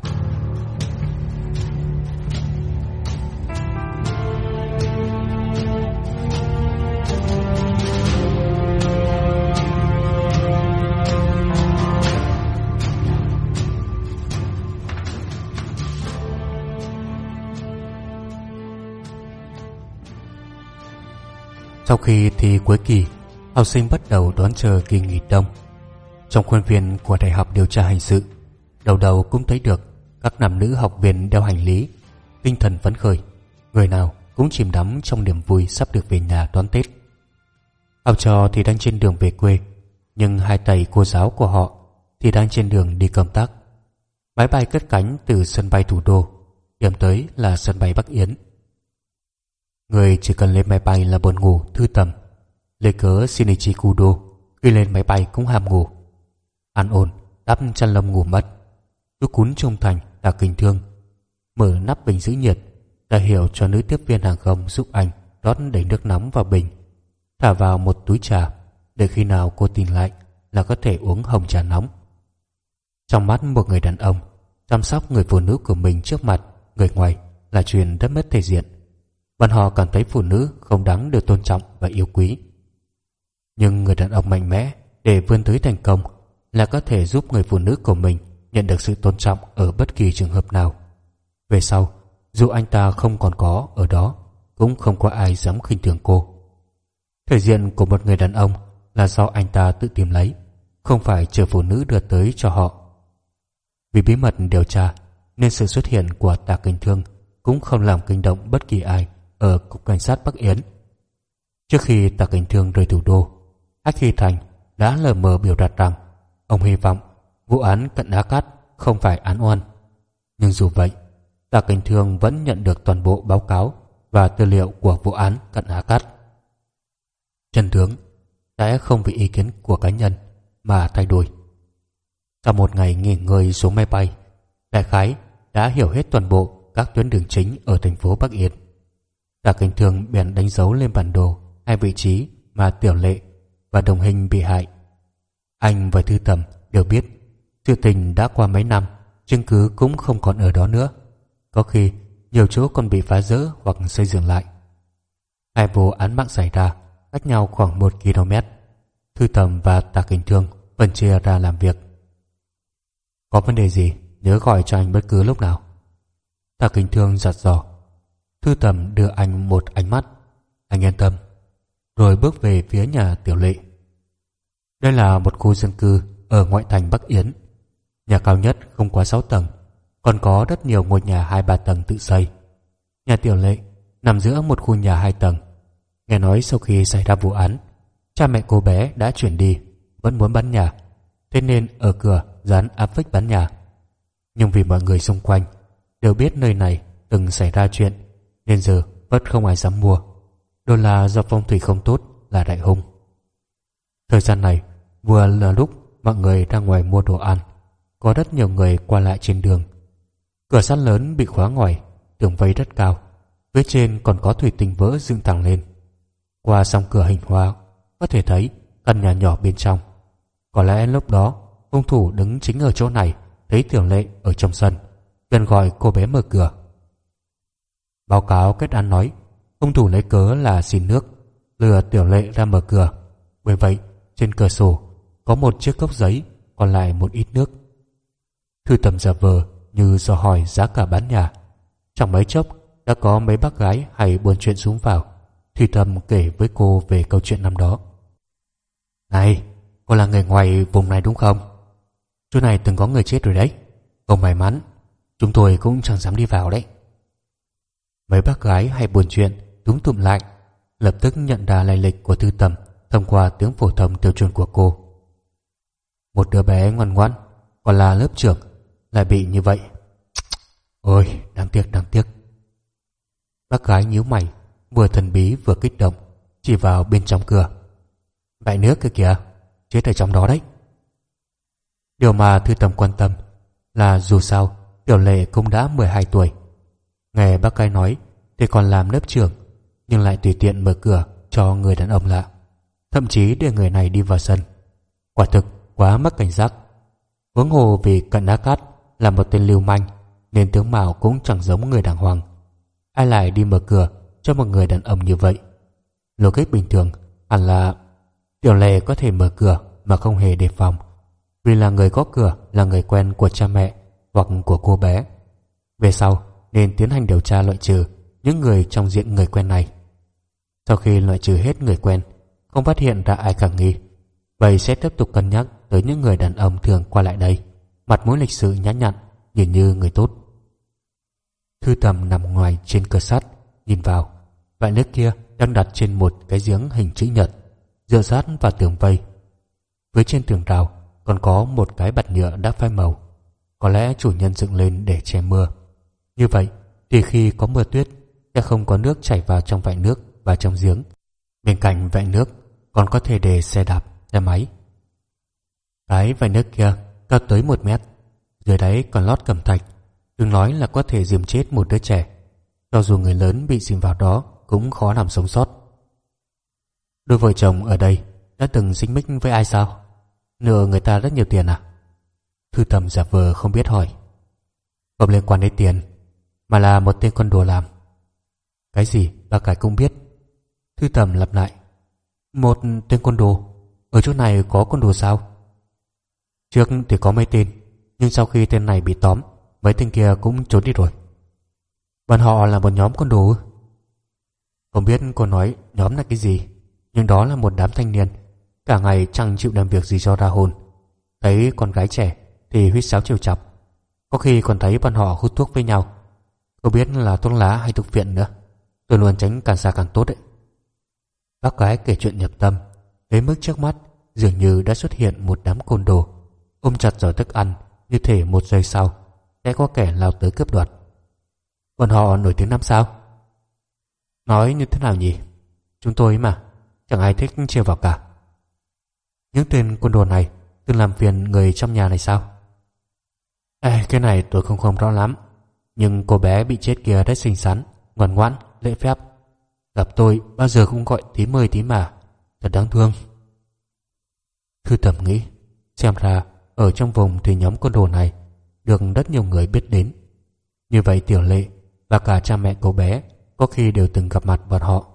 Sau khi thi cuối kỳ, học sinh bắt đầu đón chờ kỳ nghỉ đông. Trong khuôn viên của Đại học Điều tra Hình sự, đầu đầu cũng thấy được các nam nữ học viên đeo hành lý, tinh thần phấn khởi, người nào cũng chìm đắm trong niềm vui sắp được về nhà đón Tết. Học trò thì đang trên đường về quê, nhưng hai thầy cô giáo của họ thì đang trên đường đi công tác. Máy bay cất cánh từ sân bay thủ đô, điểm tới là sân bay Bắc Yến. Người chỉ cần lên máy bay là buồn ngủ, thư tầm. Lấy cớ Shinichi Kudo khi lên máy bay cũng ham ngủ. An ổn, đắp chăn lông ngủ mất. Cứ cún trông thành là kinh thương. Mở nắp bình giữ nhiệt, ra hiểu cho nữ tiếp viên hàng không giúp anh rót đầy nước nóng vào bình. Thả vào một túi trà, để khi nào cô tỉnh lại là có thể uống hồng trà nóng. Trong mắt một người đàn ông, chăm sóc người phụ nữ của mình trước mặt người ngoài là chuyện rất mất thể diện bọn họ cảm thấy phụ nữ không đáng được tôn trọng và yêu quý. Nhưng người đàn ông mạnh mẽ để vươn tới thành công là có thể giúp người phụ nữ của mình nhận được sự tôn trọng ở bất kỳ trường hợp nào. Về sau, dù anh ta không còn có ở đó, cũng không có ai dám khinh thường cô. Thể diện của một người đàn ông là do anh ta tự tìm lấy, không phải chờ phụ nữ đưa tới cho họ. Vì bí mật điều tra, nên sự xuất hiện của tà kinh thương cũng không làm kinh động bất kỳ ai ở Cục Cảnh sát Bắc Yến. Trước khi tạc cảnh thương rời thủ đô, Hách Hy Thành đã lờ mờ biểu đạt rằng ông hy vọng vụ án cận đá Cát không phải án oan. Nhưng dù vậy, tạc cảnh thương vẫn nhận được toàn bộ báo cáo và tư liệu của vụ án cận đá Cát. Trần Tướng sẽ không vì ý kiến của cá nhân mà thay đổi. Sau một ngày nghỉ ngơi xuống máy bay, đại khái đã đã hiểu hết toàn bộ các tuyến đường chính ở thành phố Bắc Yên. Tạ Kinh Thương bèn đánh dấu lên bản đồ hai vị trí mà Tiểu Lệ và đồng hình bị hại. Anh và Thư Tầm đều biết sự tình đã qua mấy năm, chứng cứ cũng không còn ở đó nữa. Có khi nhiều chỗ còn bị phá rỡ hoặc xây dựng lại. Hai vụ án mạng xảy ra cách nhau khoảng một km. Thư Tầm và Tạ Kinh Thương phân chia ra làm việc. Có vấn đề gì, nhớ gọi cho anh bất cứ lúc nào. Tạ Kinh Thương giặt giò. Thư Tầm đưa anh một ánh mắt. Anh yên tâm. Rồi bước về phía nhà Tiểu Lệ. Đây là một khu dân cư ở ngoại thành Bắc Yến. Nhà cao nhất không quá 6 tầng, còn có rất nhiều ngôi nhà 2-3 tầng tự xây. Nhà Tiểu Lệ nằm giữa một khu nhà 2 tầng. Nghe nói sau khi xảy ra vụ án, cha mẹ cô bé đã chuyển đi, vẫn muốn bán nhà, thế nên ở cửa dán áp phích bán nhà. Nhưng vì mọi người xung quanh đều biết nơi này từng xảy ra chuyện, nên giờ vẫn không ai dám mua. đô là do phong thủy không tốt là đại hung. Thời gian này vừa là lúc mọi người ra ngoài mua đồ ăn, có rất nhiều người qua lại trên đường. Cửa sắt lớn bị khóa ngoài, tường vây rất cao, phía trên còn có thủy tinh vỡ dựng thẳng lên. Qua song cửa hình hoa, có thể thấy căn nhà nhỏ bên trong. Có lẽ lúc đó, hung thủ đứng chính ở chỗ này, thấy tiểu lệ ở trong sân, liền gọi cô bé mở cửa. Báo cáo kết án nói, hung thủ lấy cớ là xin nước, lừa tiểu lệ ra mở cửa. Bởi vậy, trên cửa sổ có một chiếc cốc giấy, còn lại một ít nước. Thư tầm giả vờ như dò hỏi giá cả bán nhà. Trong mấy chốc đã có mấy bác gái hay buồn chuyện xuống vào. Thư tầm kể với cô về câu chuyện năm đó. Này, cô là người ngoài vùng này đúng không? Chỗ này từng có người chết rồi đấy. Không may mắn, chúng tôi cũng chẳng dám đi vào đấy. Mấy bác gái hay buồn chuyện đúng tụm lại, lập tức nhận ra lai lịch của thư tầm thông qua tiếng phổ thông tiêu chuẩn của cô. Một đứa bé ngoan ngoãn, còn là lớp trưởng, lại bị như vậy. Ôi, đáng tiếc, đáng tiếc. Bác gái nhíu mày, vừa thần bí vừa kích động, chỉ vào bên trong cửa. Vậy nước kia kìa, chết ở trong đó đấy. Điều mà Thư Tầm quan tâm là dù sao Tiểu Lệ cũng đã 12 tuổi. Nghe bác cai nói, thì còn làm lớp trưởng, nhưng lại tùy tiện mở cửa cho người đàn ông lạ. Thậm chí để người này đi vào sân. Quả thực quá mất cảnh giác. Huống hồ vì cận đá cát là một tên lưu manh, nên tướng mạo cũng chẳng giống người đàng hoàng. Ai lại đi mở cửa cho một người đàn ông như vậy? Logic bình thường hẳn là Tiểu Lệ có thể mở cửa mà không hề đề phòng, vì là người có cửa là người quen của cha mẹ hoặc của cô bé. Về sau nên tiến hành điều tra loại trừ những người trong diện người quen này. Sau khi loại trừ hết người quen, không phát hiện ra ai khả nghi, vậy sẽ tiếp tục cân nhắc tới những người đàn ông thường qua lại đây, mặt mũi lịch sự nhã nhặn, nhìn như người tốt. Thư tầm nằm ngoài trên cửa sắt, nhìn vào, vại nước kia đang đặt trên một cái giếng hình chữ nhật, dựa sát vào tường vây. Với trên tường rào còn có một cái bạt nhựa đã phai màu, có lẽ chủ nhân dựng lên để che mưa. Như vậy, thì khi có mưa tuyết, sẽ không có nước chảy vào trong vại nước và trong giếng. Bên cạnh vại nước còn có thể để xe đạp, xe máy. Cái vại nước kia cao tới một mét, dưới đáy còn lót cẩm thạch, đừng nói là có thể dìm chết một đứa trẻ. Cho dù người lớn bị dìm vào đó cũng khó làm sống sót. Đôi vợ chồng ở đây đã từng sinh mích với ai sao? Nợ người ta rất nhiều tiền à? Thư tầm giả vờ không biết hỏi. Không liên quan đến tiền, mà là một tên con đùa làm. Cái gì bà cải cũng biết. Thư tầm lặp lại. Một tên con đồ. Ở chỗ này có con đồ sao? Trước thì có mấy tên, nhưng sau khi tên này bị tóm, mấy tên kia cũng trốn đi rồi. Bọn họ là một nhóm con đồ. Không biết cô nói nhóm là cái gì, nhưng đó là một đám thanh niên, cả ngày chẳng chịu làm việc gì cho ra hồn. Thấy con gái trẻ thì huýt sáo chiều chọc. Có khi còn thấy bọn họ hút thuốc với nhau. Không biết là thuốc lá hay thuốc phiện nữa. Tôi luôn tránh càng xa càng tốt đấy. Bác gái kể chuyện nhập tâm, đến mức trước mắt dường như đã xuất hiện một đám côn đồ, ôm chặt giỏ thức ăn như thể một giây sau sẽ có kẻ lao tới cướp đoạt. Còn họ nổi tiếng năm sao? Nói như thế nào nhỉ? Chúng tôi mà, chẳng ai thích chia vào cả. Những tên côn đồ này từng làm phiền người trong nhà này sao? Ê, cái này tôi không không rõ lắm, nhưng cô bé bị chết kia rất xinh xắn Ngoan ngoãn, lễ phép. Gặp tôi bao giờ cũng gọi tí mời tí mà. Thật đáng thương. Thư tầm nghĩ Xem ra ở trong vùng thì nhóm côn đồ này Được rất nhiều người biết đến. Như vậy Tiểu Lệ Và cả cha mẹ cô bé Có khi đều từng gặp mặt bọn họ.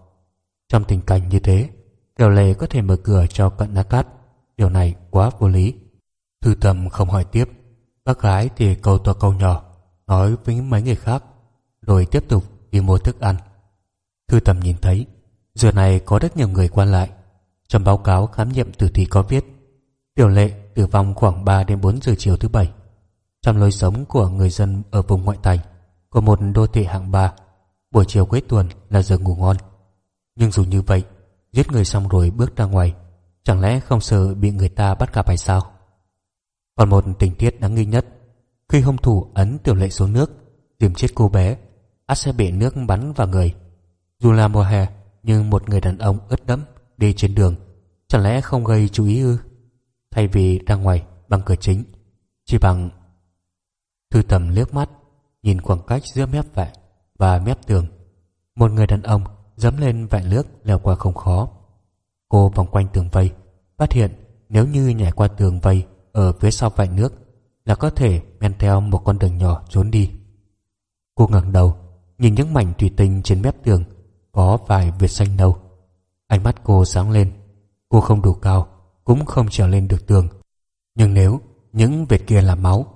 Trong tình cảnh như thế Tiểu Lệ có thể mở cửa cho cận nát Cát. Điều này quá vô lý. Thư tầm không hỏi tiếp. Bác gái thì câu to câu nhỏ. Nói với mấy người khác, Rồi tiếp tục đi mua thức ăn. Thư tầm nhìn thấy, Giờ này có rất nhiều người quan lại, Trong báo cáo khám nghiệm tử thi có viết, Tiểu lệ tử vong khoảng 3 đến 4 giờ chiều thứ bảy. Trong lối sống của người dân ở vùng ngoại thành Của một đô thị hạng ba. Buổi chiều cuối tuần là giờ ngủ ngon. Nhưng dù như vậy, Giết người xong rồi bước ra ngoài, Chẳng lẽ không sợ bị người ta bắt gặp hay sao? Còn một tình tiết đáng nghi nhất khi hung thủ ấn tiểu lệ xuống nước, tìm chết cô bé, ắt sẽ bị nước bắn vào người. Dù là mùa hè, nhưng một người đàn ông ướt đẫm đi trên đường, chẳng lẽ không gây chú ý ư? Thay vì ra ngoài bằng cửa chính, chỉ bằng thư tầm liếc mắt, nhìn khoảng cách giữa mép vại và mép tường, một người đàn ông dẫm lên vại nước leo qua không khó. Cô vòng quanh tường vây, phát hiện nếu như nhảy qua tường vây ở phía sau vại nước là có thể men theo một con đường nhỏ trốn đi. Cô ngẩng đầu, nhìn những mảnh thủy tinh trên mép tường, có vài vệt xanh nâu. Ánh mắt cô sáng lên. Cô không đủ cao, cũng không trèo lên được tường. Nhưng nếu những vệt kia là máu,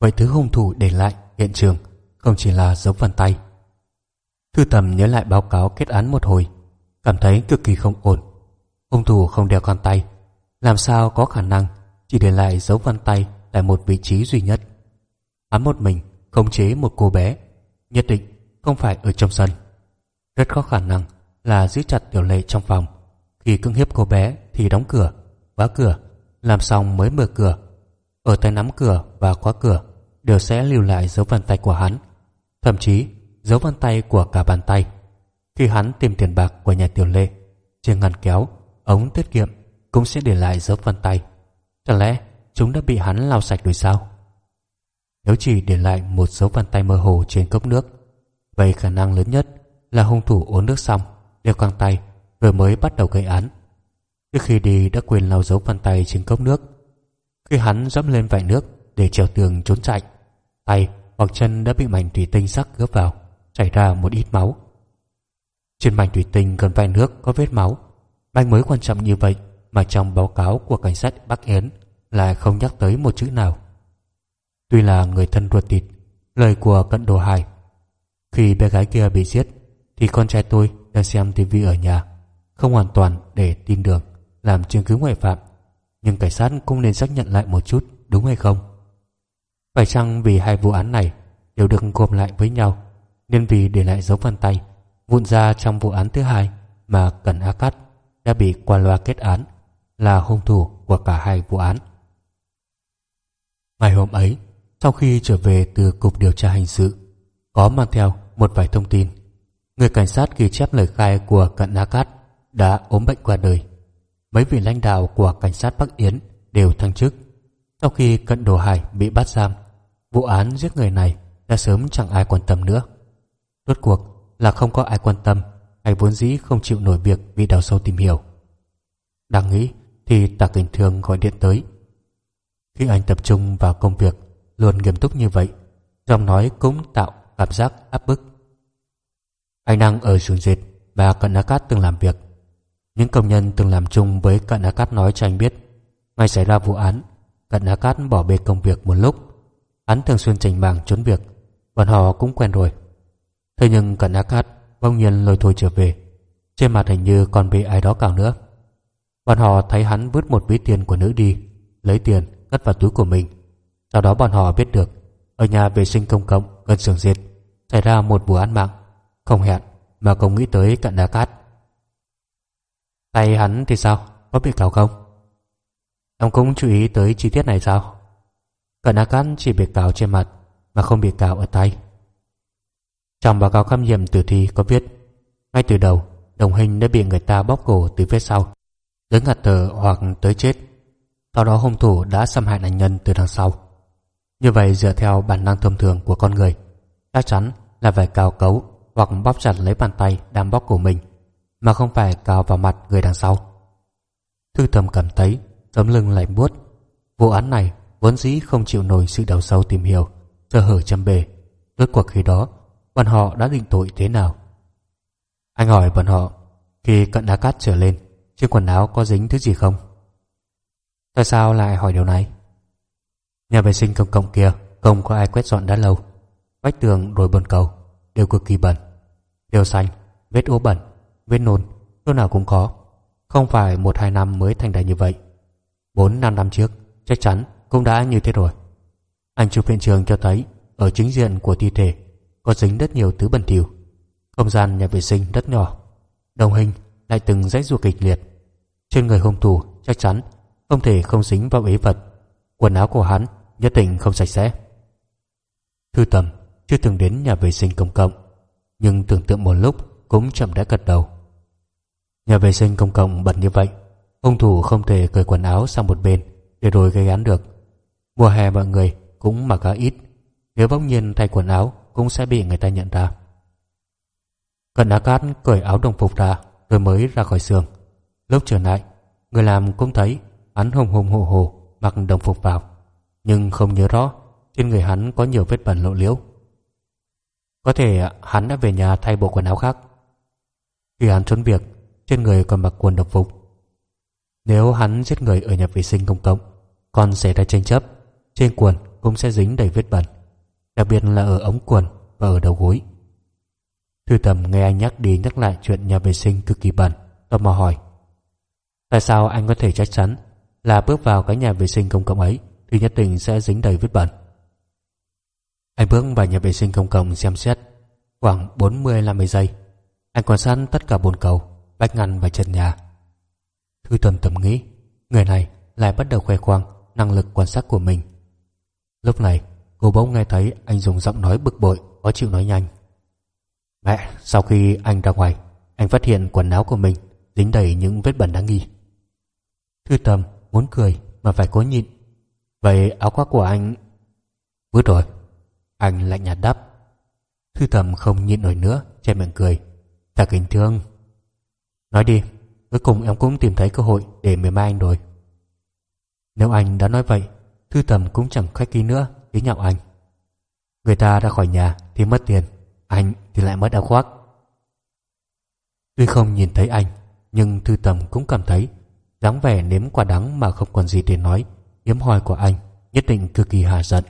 vậy thứ hung thủ để lại hiện trường không chỉ là dấu vân tay. Thư tầm nhớ lại báo cáo kết án một hồi, cảm thấy cực kỳ không ổn. Hung thủ không đeo con tay, làm sao có khả năng chỉ để lại dấu vân tay tại một vị trí duy nhất. Hắn một mình, khống chế một cô bé, nhất định không phải ở trong sân. Rất có khả năng là giữ chặt tiểu lệ trong phòng. Khi cưỡng hiếp cô bé thì đóng cửa khóa cửa, làm xong mới mở cửa. Ở tay nắm cửa và khóa cửa đều sẽ lưu lại dấu vân tay của hắn, thậm chí dấu vân tay của cả bàn tay. Khi hắn tìm tiền bạc của nhà tiểu lệ trên ngăn kéo, ống tiết kiệm cũng sẽ để lại dấu vân tay. Chẳng lẽ chúng đã bị hắn lau sạch rồi sao? Nếu chỉ để lại một dấu vân tay mơ hồ trên cốc nước, vậy khả năng lớn nhất là hung thủ uống nước xong, đeo căng tay rồi mới bắt đầu gây án. Trước khi đi đã quên lau dấu vân tay trên cốc nước. Khi hắn dẫm lên vải nước để trèo tường trốn chạy, tay hoặc chân đã bị mảnh thủy tinh sắc gớp vào, chảy ra một ít máu. Trên mảnh thủy tinh gần vải nước có vết máu. Manh mới quan trọng như vậy mà trong báo cáo của cảnh sát Bắc Yến lại không nhắc tới một chữ nào. Tuy là người thân ruột thịt, lời của cận đồ hài. Khi bé gái kia bị giết, thì con trai tôi đang xem tivi ở nhà, không hoàn toàn để tin được làm chứng cứ ngoại phạm, nhưng cảnh sát cũng nên xác nhận lại một chút, đúng hay không? Phải chăng vì hai vụ án này đều được gộp lại với nhau, nên vì để lại dấu vân tay, vụn ra trong vụ án thứ hai mà Cần a Cát đã bị qua loa kết án là hung thủ của cả hai vụ án. Ngày hôm ấy, sau khi trở về từ Cục Điều tra Hình sự, có mang theo một vài thông tin người cảnh sát ghi chép lời khai của cận Nakat đã ốm bệnh qua đời. Mấy vị lãnh đạo của cảnh sát Bắc Yến đều thăng chức. Sau khi cận Đồ Hải bị bắt giam, vụ án giết người này đã sớm chẳng ai quan tâm nữa. Rốt cuộc là không có ai quan tâm hay vốn dĩ không chịu nổi việc vì đào sâu tìm hiểu. Đang nghĩ thì Tạ Kình Thương gọi điện tới. Khi anh tập trung vào công việc luôn nghiêm túc như vậy, giọng nói cũng tạo cảm giác áp bức. Anh đang ở xưởng dệt và Cận Cát từng làm việc. Những công nhân từng làm chung với Cận Cát nói cho anh biết ngay xảy ra vụ án Cận Cát bỏ bê công việc một lúc Hắn thường xuyên trình bảng trốn việc Bọn họ cũng quen rồi Thế nhưng Cận Cát bỗng nhiên lôi thôi trở về Trên mặt hình như còn bị ai đó cào nữa Bọn họ thấy hắn vứt một ví tiền của nữ đi Lấy tiền cất vào túi của mình. Sau đó bọn họ biết được, Ở nhà vệ sinh công cộng gần xưởng diệt, Xảy ra một vụ án mạng. Không hẹn, mà không nghĩ tới cận đá cát. Tay hắn thì sao? Có bị cào không? Ông cũng chú ý tới chi tiết này sao? Cận đá cát chỉ bị cào trên mặt, Mà không bị cào ở tay. Trong báo cáo khám nghiệm tử thi có viết, Ngay từ đầu, Đồng hình đã bị người ta bóp cổ từ phía sau Tới ngạt thở hoặc tới chết. Sau đó hung thủ đã xâm hại nạn nhân từ đằng sau Như vậy dựa theo bản năng thông thường của con người chắc chắn là phải cào cấu hoặc bóp chặt lấy bàn tay đang bóp của mình mà không phải cào vào mặt người đằng sau. Thư thầm cảm thấy tấm lưng lạnh buốt. Vụ án này vốn dĩ không chịu nổi sự đào sâu tìm hiểu, sơ hở châm bề. Rốt cuộc khi đó, bọn họ đã định tội thế nào? Anh hỏi bọn họ, khi cận đá cát trở lên, trên quần áo có dính thứ gì không? Tại sao lại hỏi điều này? Nhà vệ sinh công cộng kia không có ai quét dọn đã lâu. Vách tường đồi bồn cầu đều cực kỳ bẩn. Đều xanh, vết ố bẩn, vết nôn, chỗ nào cũng có. Không phải một hai năm mới thành đại như vậy. Bốn năm năm trước, chắc chắn cũng đã như thế rồi. Anh chụp hiện trường cho thấy ở chính diện của thi thể có dính rất nhiều thứ bẩn thỉu. Không gian nhà vệ sinh rất nhỏ. Đồng hình lại từng rách ruột kịch liệt. Trên người hung thủ chắc chắn không thể không dính vào ế vật. Quần áo của hắn nhất định không sạch sẽ. Thư tầm chưa từng đến nhà vệ sinh công cộng, nhưng tưởng tượng một lúc cũng chậm đã gật đầu. Nhà vệ sinh công cộng bẩn như vậy, hung thủ không thể cởi quần áo sang một bên để rồi gây án được. Mùa hè mọi người cũng mặc khá ít, nếu bỗng nhiên thay quần áo cũng sẽ bị người ta nhận ra. Cận đá Cát cởi áo đồng phục ra rồi mới ra khỏi giường. Lúc trở lại, người làm cũng thấy hắn hùng hùng hồ hồ mặc đồng phục vào, nhưng không nhớ rõ trên người hắn có nhiều vết bẩn lộ liễu. Có thể hắn đã về nhà thay bộ quần áo khác. Khi hắn trốn việc, trên người còn mặc quần đồng phục. Nếu hắn giết người ở nhà vệ sinh công cộng, còn xảy ra tranh chấp, trên quần cũng sẽ dính đầy vết bẩn, đặc biệt là ở ống quần và ở đầu gối. Thư tầm nghe anh nhắc đi nhắc lại chuyện nhà vệ sinh cực kỳ bẩn, tò mò hỏi. Tại sao anh có thể chắc chắn là bước vào cái nhà vệ sinh công cộng ấy thì nhất định sẽ dính đầy vết bẩn? Anh bước vào nhà vệ sinh công cộng xem xét khoảng 40-50 giây. Anh quan sát tất cả bồn cầu, vách ngăn và trần nhà. Thư tuần tầm nghĩ, người này lại bắt đầu khoe khoang năng lực quan sát của mình. Lúc này, cô bỗng nghe thấy anh dùng giọng nói bực bội, khó chịu nói nhanh. Mẹ, sau khi anh ra ngoài, anh phát hiện quần áo của mình dính đầy những vết bẩn đáng nghi. Thư tầm muốn cười mà phải cố nhịn. Vậy áo khoác của anh... Vứt rồi. Anh lạnh nhạt đáp. Thư tầm không nhịn nổi nữa, che miệng cười. Thật kính thương. Nói đi, cuối cùng em cũng tìm thấy cơ hội để mềm mai anh rồi. Nếu anh đã nói vậy, Thư tầm cũng chẳng khách ký nữa, ý nhạo anh. Người ta ra khỏi nhà thì mất tiền, anh thì lại mất áo khoác. Tuy không nhìn thấy anh, nhưng Thư tầm cũng cảm thấy dáng vẻ nếm quả đắng mà không còn gì để nói, hiếm hoi của anh nhất định cực kỳ hà giận.